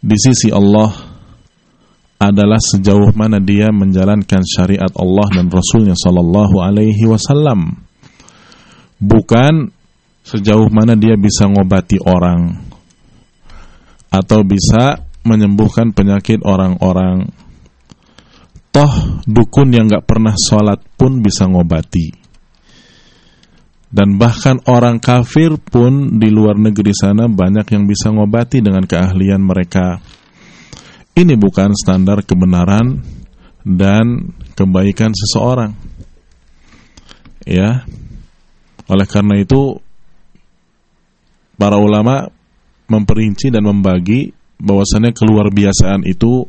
di sisi Allah adalah sejauh mana dia menjalankan syariat Allah dan Rasulnya Sallallahu Alaihi Wasallam. Bukan sejauh mana dia bisa ngobati orang atau bisa menyembuhkan penyakit orang-orang. Toh dukun yang gak pernah sholat pun bisa ngobati. Dan bahkan orang kafir pun di luar negeri sana banyak yang bisa ngobati dengan keahlian mereka ini bukan standar kebenaran dan kebaikan seseorang. Ya. Oleh karena itu para ulama memperinci dan membagi bahwasannya keluar biasaan itu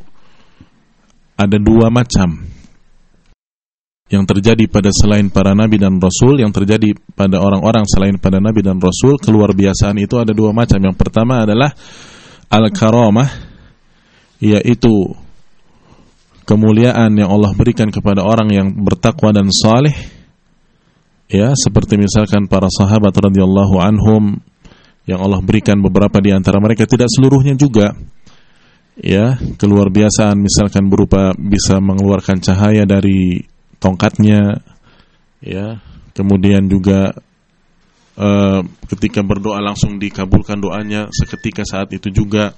ada dua macam. Yang terjadi pada selain para nabi dan rasul yang terjadi pada orang-orang selain pada nabi dan rasul keluar biasaan itu ada dua macam. Yang pertama adalah al karamah yaitu kemuliaan yang Allah berikan kepada orang yang bertakwa dan saleh ya seperti misalkan para sahabat radhiyallahu anhum yang Allah berikan beberapa di antara mereka tidak seluruhnya juga ya keluar biasaan misalkan berupa bisa mengeluarkan cahaya dari tongkatnya ya kemudian juga eh, ketika berdoa langsung dikabulkan doanya seketika saat itu juga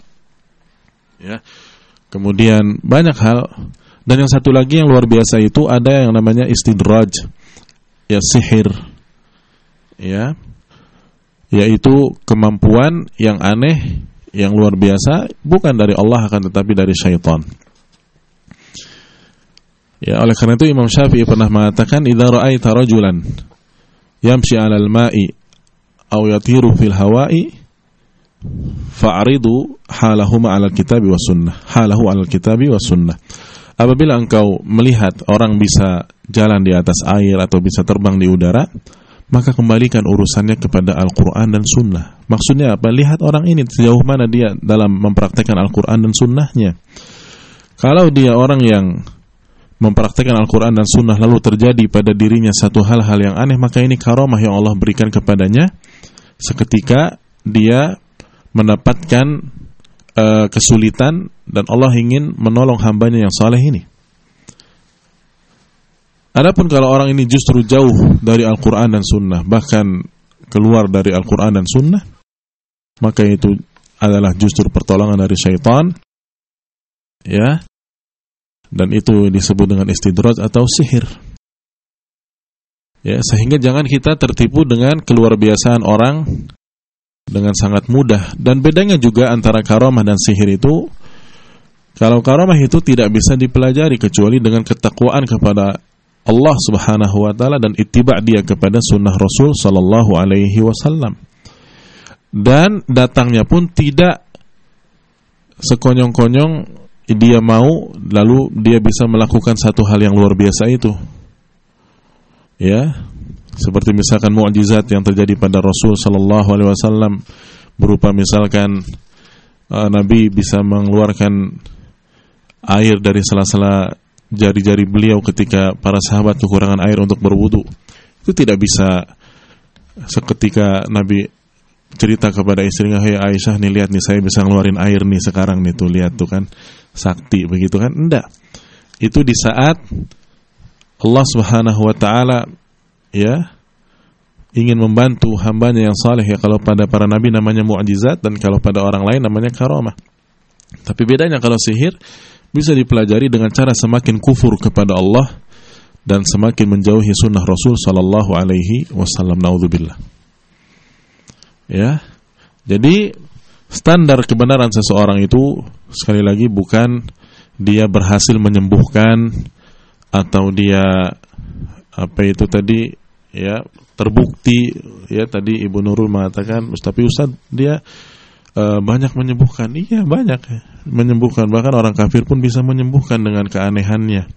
ya kemudian banyak hal. Dan yang satu lagi yang luar biasa itu ada yang namanya istidraj ya sihir. Ya. Yaitu kemampuan yang aneh yang luar biasa bukan dari Allah akan tetapi dari syaitan. Ya, oleh karena itu Imam Syafi'i pernah mengatakan idza ra'aita rajulan yamshi 'alal ma'i aw yatiru fil hawa'i fa'ridu halahuma 'alal kitabi was sunnah. Halahu 'alal kitabi was sunnah. Apabila engkau melihat orang bisa jalan di atas air atau bisa terbang di udara, maka kembalikan urusannya kepada Al-Quran dan Sunnah. Maksudnya apa? Lihat orang ini sejauh mana dia dalam mempraktekkan Al-Quran dan Sunnahnya. Kalau dia orang yang mempraktekkan Al-Quran dan Sunnah lalu terjadi pada dirinya satu hal-hal yang aneh, maka ini karomah yang Allah berikan kepadanya. Seketika dia mendapatkan uh, kesulitan dan Allah ingin menolong hambanya yang saleh ini. Adapun kalau orang ini justru jauh dari Al-Quran dan Sunnah, bahkan keluar dari Al-Quran dan Sunnah, maka itu adalah justru pertolongan dari syaitan, ya, dan itu disebut dengan istidraj atau sihir. Ya, sehingga jangan kita tertipu dengan keluar biasaan orang dengan sangat mudah. Dan bedanya juga antara karomah dan sihir itu kalau karomah itu tidak bisa dipelajari kecuali dengan ketakwaan kepada Allah Subhanahu wa taala dan ittiba dia kepada sunnah Rasul sallallahu alaihi wasallam. Dan datangnya pun tidak sekonyong-konyong dia mau lalu dia bisa melakukan satu hal yang luar biasa itu. Ya seperti misalkan mukjizat yang terjadi pada Rasul Shallallahu Alaihi Wasallam berupa misalkan uh, Nabi bisa mengeluarkan air dari sela-sela jari-jari beliau ketika para sahabat kekurangan air untuk berwudu. Itu tidak bisa seketika Nabi cerita kepada istrinya Hai Aisyah nih lihat nih saya bisa ngeluarin air nih sekarang nih tuh lihat tuh kan sakti begitu kan? Enggak. Itu di saat Allah Subhanahu wa taala ya ingin membantu hambanya yang saleh ya kalau pada para nabi namanya mukjizat dan kalau pada orang lain namanya karamah. Tapi bedanya kalau sihir bisa dipelajari dengan cara semakin kufur kepada Allah dan semakin menjauhi sunnah Rasul sallallahu alaihi wasallam naudzubillah. Ya. Jadi standar kebenaran seseorang itu sekali lagi bukan dia berhasil menyembuhkan atau dia apa itu tadi ya terbukti ya tadi Ibu Nurul mengatakan tapi Ustaz dia uh, banyak menyembuhkan. Iya banyak menyembuhkan. Bahkan orang kafir pun bisa menyembuhkan dengan keanehannya.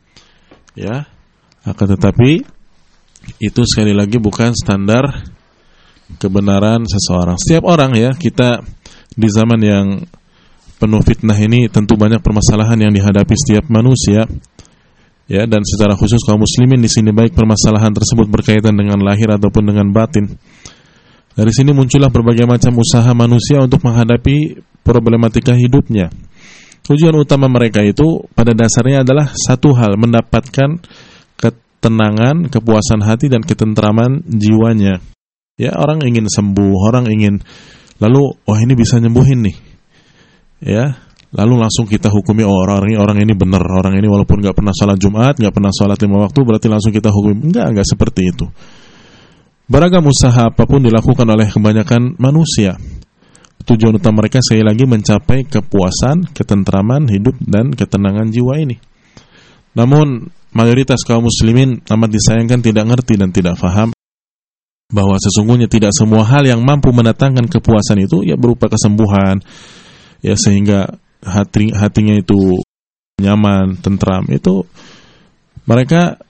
Ya akan tetapi itu sekali lagi bukan standar kebenaran seseorang. Setiap orang ya kita di zaman yang penuh fitnah ini tentu banyak permasalahan yang dihadapi setiap manusia ya dan secara khusus kaum muslimin di sini baik permasalahan tersebut berkaitan dengan lahir ataupun dengan batin. Dari sini muncullah berbagai macam usaha manusia untuk menghadapi problematika hidupnya. Tujuan utama mereka itu pada dasarnya adalah satu hal, mendapatkan ketenangan, kepuasan hati dan ketentraman jiwanya. Ya, orang ingin sembuh, orang ingin lalu oh ini bisa nyembuhin nih. Ya, lalu langsung kita hukumi oh, orang ini orang ini benar. Orang ini walaupun nggak pernah sholat Jumat nggak pernah sholat lima waktu berarti langsung kita hukumi. Enggak enggak seperti itu. Beragam usaha apa pun dilakukan oleh kebanyakan manusia. Tujuan utama mereka sekali lagi mencapai kepuasan ketentraman hidup dan ketenangan jiwa ini. Namun mayoritas kaum muslimin amat disayangkan tidak ngerti dan tidak faham bahwa sesungguhnya tidak semua hal yang mampu mendatangkan kepuasan itu ya berupa kesembuhan ya sehingga hati hatinya itu nyaman, tentram, itu mereka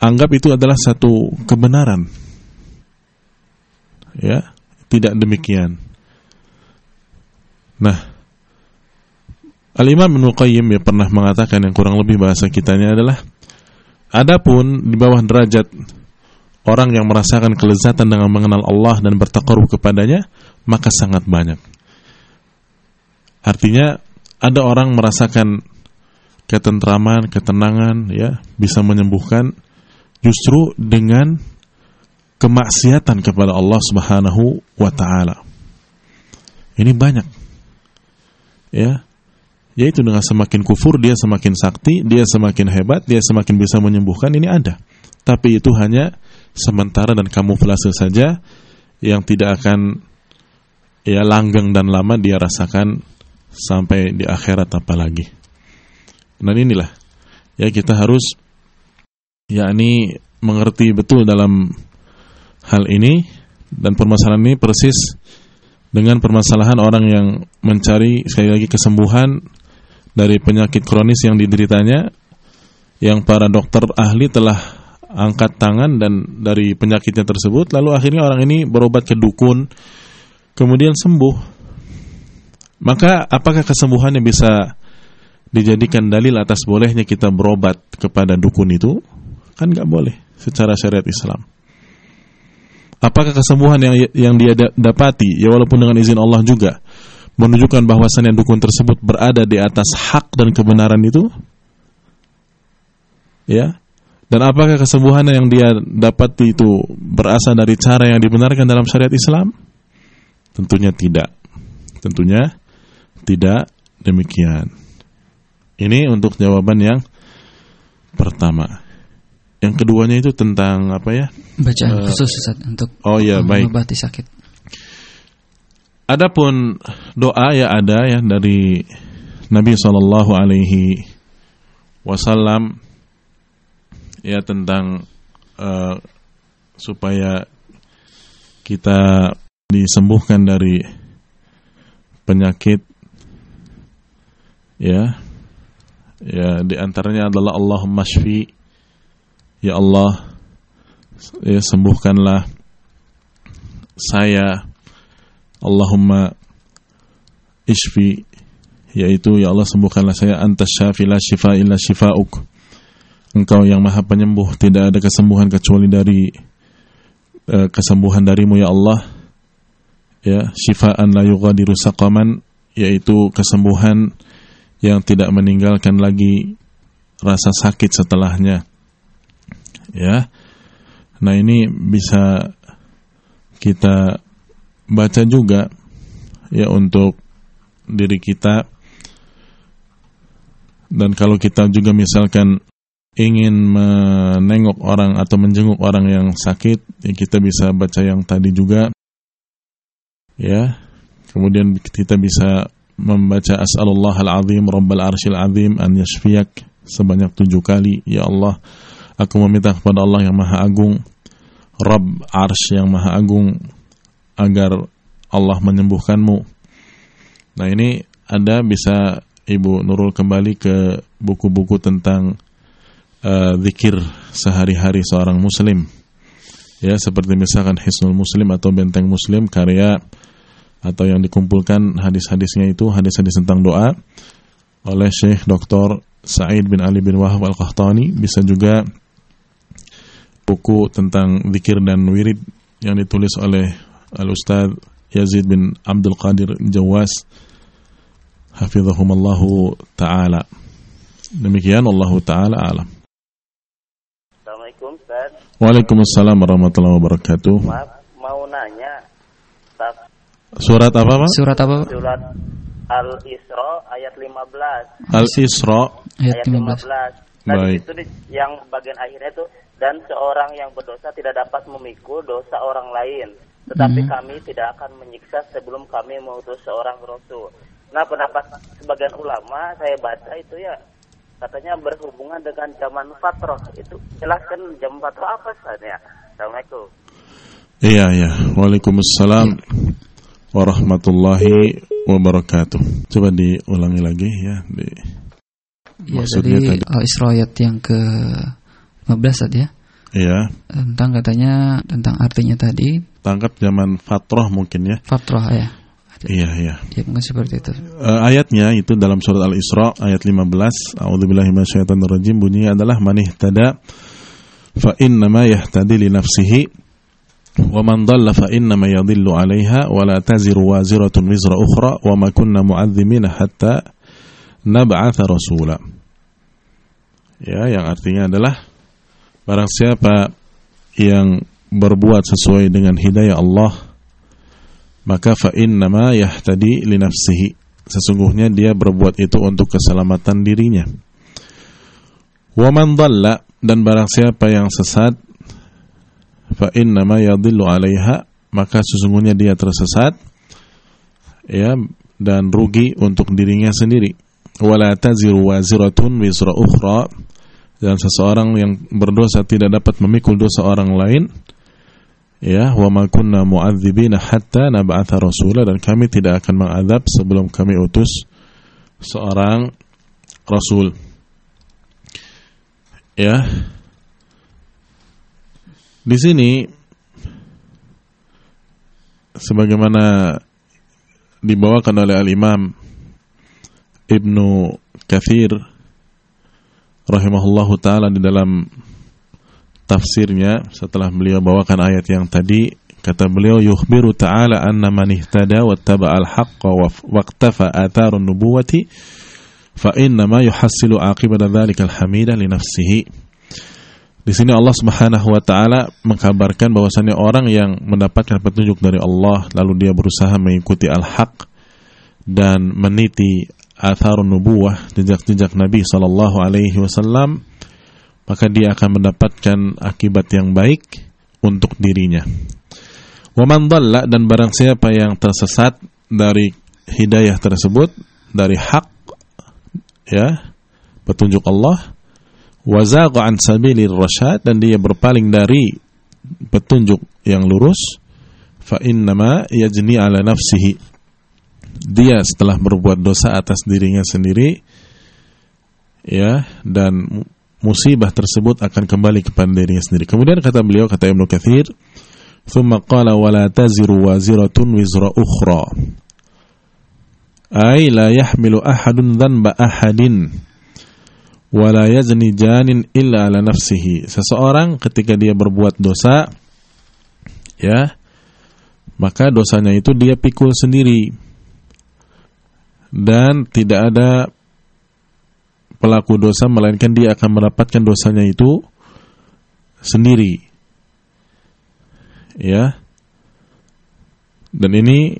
anggap itu adalah satu kebenaran. Ya, tidak demikian. Nah, Al-Imam Ibnu Qayyim ya pernah mengatakan yang kurang lebih bahasa kitanya adalah adapun di bawah derajat orang yang merasakan kelezatan dengan mengenal Allah dan bertakarub kepadanya, maka sangat banyak. Artinya ada orang merasakan ketentraman, ketenangan, ya bisa menyembuhkan justru dengan kemaksiatan kepada Allah Subhanahu wa taala. Ini banyak. Ya. Yaitu dengan semakin kufur dia semakin sakti, dia semakin hebat, dia semakin bisa menyembuhkan ini ada. Tapi itu hanya sementara dan kamuflase saja yang tidak akan ya langgeng dan lama dia rasakan sampai di akhirat apalagi. Dan inilah ya kita harus yakni mengerti betul dalam hal ini dan permasalahan ini persis dengan permasalahan orang yang mencari sekali lagi kesembuhan dari penyakit kronis yang dideritanya yang para dokter ahli telah angkat tangan dan dari penyakitnya tersebut lalu akhirnya orang ini berobat ke dukun kemudian sembuh maka apakah kesembuhannya bisa dijadikan dalil atas bolehnya kita berobat kepada dukun itu? Kan nggak boleh secara syariat Islam. Apakah kesembuhan yang yang dia dapati ya walaupun dengan izin Allah juga menunjukkan bahwasannya dukun tersebut berada di atas hak dan kebenaran itu? Ya. Dan apakah kesembuhan yang dia dapati itu berasal dari cara yang dibenarkan dalam syariat Islam? Tentunya tidak. Tentunya tidak demikian. Ini untuk jawaban yang pertama. Yang keduanya itu tentang apa ya? Bacaan Eh, khusus Ustaz untuk Oh ya, baik. mengobati sakit. Adapun doa ya ada ya dari Nabi Shallallahu Alaihi Wasallam ya tentang eh, supaya kita disembuhkan dari penyakit ya. Ya di antaranya adalah Allahumma shfi. Ya Allah ya sembuhkanlah saya. Allahumma ishfi. Yaitu ya Allah sembuhkanlah saya. Antas syafi la shifa illa shifauk. Engkau yang maha penyembuh. Tidak ada kesembuhan kecuali dari eh, kesembuhan darimu ya Allah. Ya shifaan la yughadiru saqaman. Yaitu kesembuhan yang tidak meninggalkan lagi rasa sakit setelahnya. Ya. Nah ini bisa kita baca juga ya untuk diri kita. Dan kalau kita juga misalkan ingin menengok orang atau menjenguk orang yang sakit ya kita bisa baca yang tadi juga. Ya. Kemudian kita bisa membaca as'alullah al-azim rabbal arsyil azim an yashfiyak sebanyak tujuh kali ya Allah aku meminta kepada Allah yang maha agung Rabb arsy yang maha agung agar Allah menyembuhkanmu. Nah ini Anda bisa Ibu Nurul kembali ke buku-buku tentang uh, zikir sehari-hari seorang muslim. Ya seperti misalkan Hisnul Muslim atau Benteng Muslim karya atau yang dikumpulkan hadis-hadisnya itu hadis-hadis tentang doa oleh Syekh Dr. Said bin Ali bin Wahab Al-Qahtani. Bisa juga buku tentang zikir dan wirid yang ditulis oleh Al-Ustaz Yazid bin Abdul Qadir Jawas Hafizahumallahu ta'ala. Demikian Allah ta'ala alam. Assalamualaikum Ustaz. Waalaikumsalam warahmatullahi wabarakatuh. Maaf mau nanya Surat apa Pak? Surat apa? Pak? surat Al-Isra ayat 15 Al-Isra Ayat Ayat 15. 15 Tadi Baik. itu di, yang bagian akhirnya itu Dan seorang yang berdosa tidak dapat memikul dosa orang lain Tetapi Mhm. kami tidak akan menyiksa sebelum kami mengutus seorang Rasul Nah pendapat sebagian ulama saya baca itu ya Katanya berhubungan dengan zaman fatroh Itu jelaskan zaman fatroh apa sebenarnya Assalamualaikum Iya iya Waalaikumsalam Warahmatullahi wabarakatuh. Coba diulangi lagi ya di, Ya Maksudnya tadi- Al-Isra ayat yang ke 15 tadi ya. Iya. Tentang katanya tentang artinya tadi. Tangkap zaman fatrah mungkin ya? Fatrah ya. Iya iya. Ya mungkin seperti itu. Eh, ayatnya itu dalam surat Al-Isra ayat 15 A'udzubillahi minasyaitonirrajim. Bunyinya adalah man ihtada fa innama yahtadi li nafsihi innama yadhillu 'alaiha wa la taziru waziratun wizra ukhra wa ma kunna mu'adzimina hatta nab'atha rasula ya yang artinya adalah barang siapa yang berbuat sesuai dengan hidayah Allah maka fa innama yahtadi li nafsihi sesungguhnya dia berbuat itu untuk keselamatan dirinya. wa man dhalla dan barang siapa yang sesat fa innama yadhillu 'alaiha maka sesungguhnya dia tersesat ya dan rugi untuk dirinya sendiri. Wala taziru waziratun wizra ukhra dan seseorang yang berdosa tidak dapat memikul dosa orang lain ya wa ma kunna mu'adzibina hatta nab'atha rasula dan kami tidak akan mengadab sebelum kami utus seorang rasul. Ya di sini sebagaimana dibawakan oleh al-Imam Ibnu Kathir rahimahullahu taala di dalam tafsirnya setelah beliau bawakan ayat yang tadi kata beliau yukhbiru ta'ala anna man ihtada wattaba al-haqqa wa waqtafa atharun nubuwati fa inna ma yuhassilu aqibata dzalika al-hamida li nafsihi di sini Allah Subhanahu wa taala mengkabarkan bahwasanya orang yang mendapatkan petunjuk dari Allah lalu dia berusaha mengikuti al-haq dan meniti atharun nubuwah jejak-jejak Nabi sallallahu alaihi wasallam maka dia akan mendapatkan akibat yang baik untuk dirinya. Waman dhalla dan barang siapa yang tersesat dari hidayah tersebut, dari hak ya, petunjuk Allah, wazaqa an sabilir rasyad dan dia berpaling dari petunjuk yang lurus, fa innama yajni ala nafsihi. Dia setelah berbuat dosa atas dirinya sendiri ya dan musibah tersebut akan kembali kepada dirinya sendiri. Kemudian kata beliau kata Ibnu Katsir, "Tsumma qala wa la taziru waziratun wizra ukhra." Ai la yahmilu ahadun dhanba ahadin wa la yazni janin illa ala nafsihi. Seseorang ketika dia berbuat dosa ya maka dosanya itu dia pikul sendiri dan tidak ada pelaku dosa melainkan dia akan mendapatkan dosanya itu sendiri. Ya. Dan ini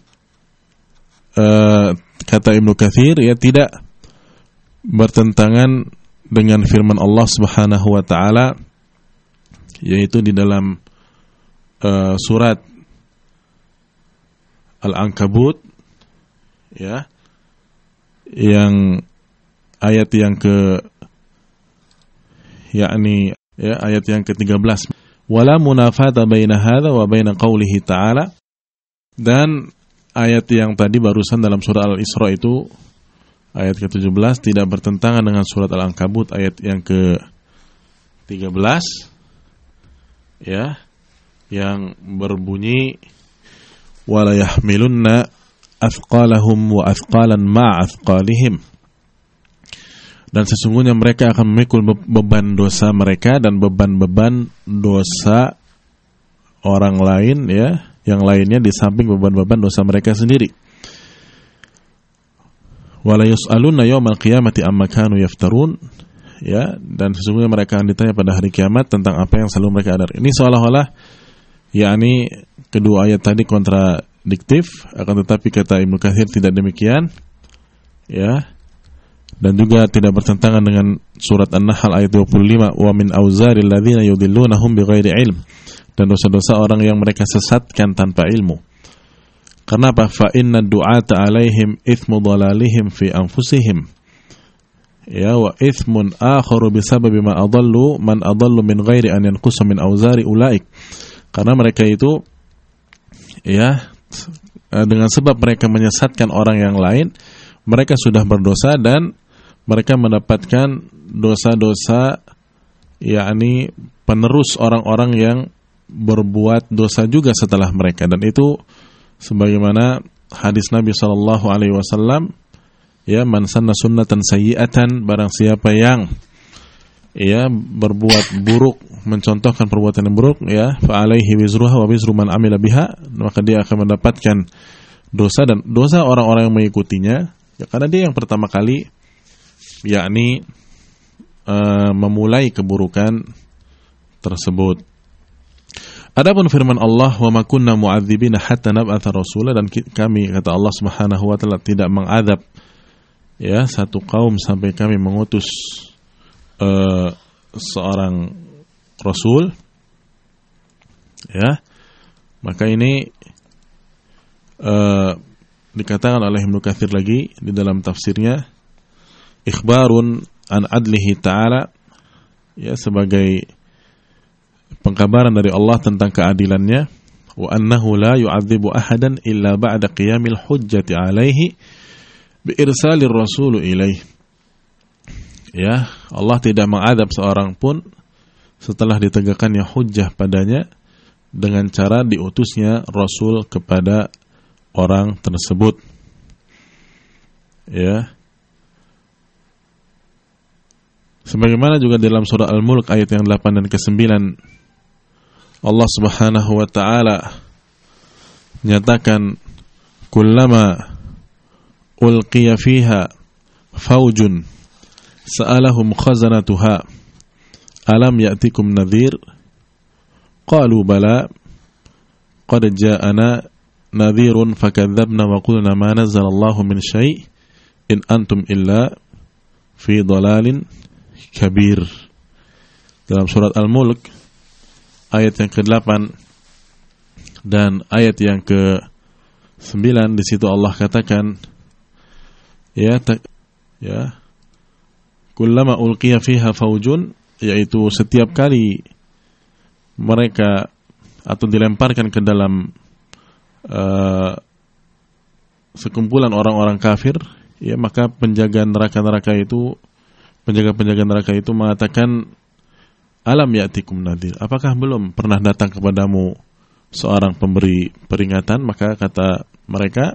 uh, kata Ibnu Katsir ya tidak bertentangan dengan firman Allah Subhanahu wa taala yaitu di dalam uh, surat Al-Ankabut ya yang ayat yang ke yakni ya ayat yang ke-13 wala munafata baina hadza wa baina qaulihi ta'ala. Dan ayat yang tadi barusan dalam surah Al-Isra itu ayat ke-17 tidak bertentangan dengan surat Al-Ankabut ayat yang ke-13 ya yang berbunyi wala yahmilunna athqalahum wa athqalan ma dan sesungguhnya mereka akan memikul beban dosa mereka dan beban-beban dosa orang lain ya yang lainnya di samping beban-beban dosa mereka sendiri wala yus'aluna qiyamati amma kanu yaftarun. Ya dan sesungguhnya mereka akan ditanya pada hari kiamat tentang apa yang selalu mereka ada. Ini seolah-olah yakni kedua ayat tadi kontradiktif akan tetapi kata Ibnu Katsir tidak demikian. Ya dan juga tidak bertentangan dengan surat An-Nahl ayat 25 wa min auzaril ladzina yudillunahum bighairi ilm. Dan dosa-dosa orang yang mereka sesatkan tanpa ilmu. Karena apa? Fa inna du'ata alaihim ithmu dhalalihim fi anfusihim. Ya wa ithmun akharu bisababi ma adallu man adallu min ghairi an yanqusa min auzari ulaik. Karena mereka itu ya dengan sebab mereka menyesatkan orang yang lain, mereka sudah berdosa dan mereka mendapatkan dosa-dosa yakni penerus orang-orang yang berbuat dosa juga setelah mereka dan itu sebagaimana hadis Nabi Shallallahu alaihi wasallam ya man sanna sunnatan sayyi'atan barang siapa yang ya berbuat buruk mencontohkan perbuatan yang buruk ya fa alaihi wizruha wa wizru man amila biha maka dia akan mendapatkan dosa dan dosa orang-orang yang mengikutinya ya karena dia yang pertama kali yakni uh, memulai keburukan tersebut. Adapun firman Allah wa ma kunna mu'adzibina hatta nab'atha rasula dan kami kata Allah Subhanahu wa taala tidak mengadab ya satu kaum sampai kami mengutus uh, seorang rasul ya. Maka ini uh, dikatakan oleh Ibnu Katsir lagi di dalam tafsirnya ikhbarun an adlihi ta'ala ya sebagai pengkabaran dari Allah tentang keadilannya wa annahu la yu'adzibu ahadan illa ba'da qiyamil hujjati alaihi bi irsalir rasul ilaih. Ya Allah tidak mengadab seorang pun setelah ditegakkannya hujjah padanya dengan cara diutusnya rasul kepada orang tersebut. Ya. Sebagaimana juga dalam surah Al-Mulk ayat yang 8 dan ke-9 Allah Subhanahu wa taala menyatakan kullama ulqiya fiha faujun sa'alahum khazanatuha alam ya'tikum nadhir qalu bala qad ja'ana nadhirun fakadzabna wa qulna ma nazzala Allahu min syai' in antum illa fi dhalalin kabir. dalam surat Al-Mulk ayat yang ke-8 dan ayat yang ke-9 di situ Allah katakan ya ya kullama ulqiya fiha faujun yaitu setiap kali mereka atau dilemparkan ke dalam uh, sekumpulan orang-orang kafir ya maka penjaga neraka-neraka itu penjaga-penjaga neraka itu mengatakan alam ya'tikum nadir. Apakah belum pernah datang kepadamu seorang pemberi peringatan? Maka kata mereka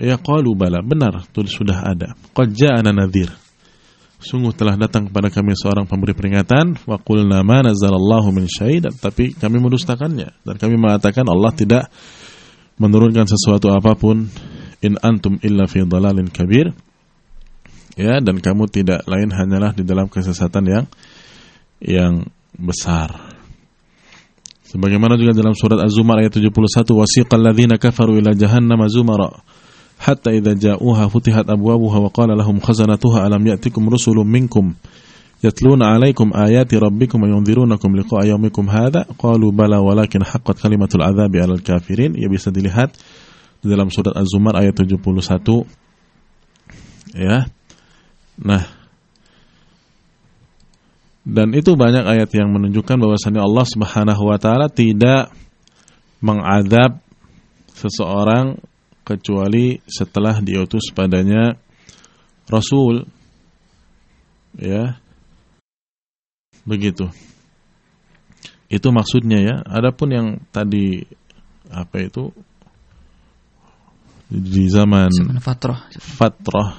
ya qalu bala. Benar itu sudah ada. Qad ja'ana nadir. Sungguh telah datang kepada kami seorang pemberi peringatan. Wa qulna ma nazzalallahu min syai. Tapi kami mendustakannya. Dan kami mengatakan Allah tidak menurunkan sesuatu apa pun in antum illa fi dhalalin kabir. Ya dan kamu tidak lain hanyalah di dalam kesesatan yang yang besar. Sebagaimana juga dalam surat Az-Zumar ayat 71, wasiqal ladzina kafaru ila jahannama zumara hatta idza ja'uha futihat abwabuha wa qala lahum khazanatuha alam ya'tikum rusulun minkum yatluna 'alaikum ayati rabbikum wa yunzirunakum liqa'a yaumikum hadha? Qalu bala walakin haqqat kalimatul 'adzabi 'alal kafirin. Ya bisa dilihat di dalam surat Az-Zumar ayat 71 ya. Nah dan itu banyak ayat yang menunjukkan bahwasanya Allah Subhanahu wa taala tidak mengadab seseorang kecuali setelah diutus padanya rasul. Ya. Begitu. Itu maksudnya ya. Adapun yang tadi apa itu di zaman, zaman fatrah. Fatrah.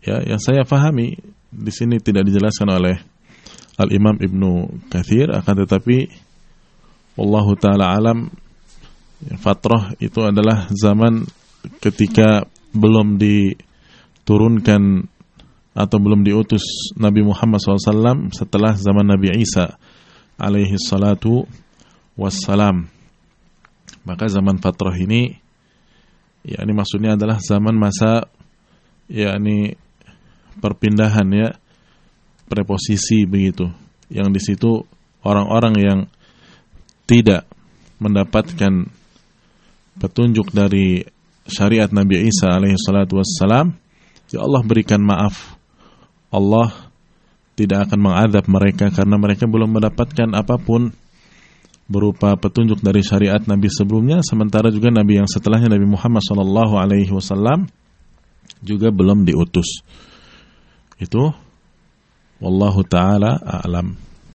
Ya, yang saya pahami di sini tidak dijelaskan oleh Al-Imam Ibnu Kathir akan tetapi Wallahu taala alam fatrah itu adalah zaman ketika belum diturunkan atau belum diutus Nabi Muhammad SAW setelah zaman Nabi Isa alaihi salatu wassalam. Maka zaman fatrah ini ya ini maksudnya adalah zaman masa ya ini perpindahan ya preposisi begitu. Yang di situ orang-orang yang tidak mendapatkan petunjuk dari syariat Nabi Isa alaihi salatu wassalam, ya Allah berikan maaf. Allah tidak akan mengadab mereka karena mereka belum mendapatkan apa pun berupa petunjuk dari syariat Nabi sebelumnya sementara juga Nabi yang setelahnya Nabi Muhammad sallallahu alaihi wasallam juga belum diutus. Itu Wallahu taala a'lam.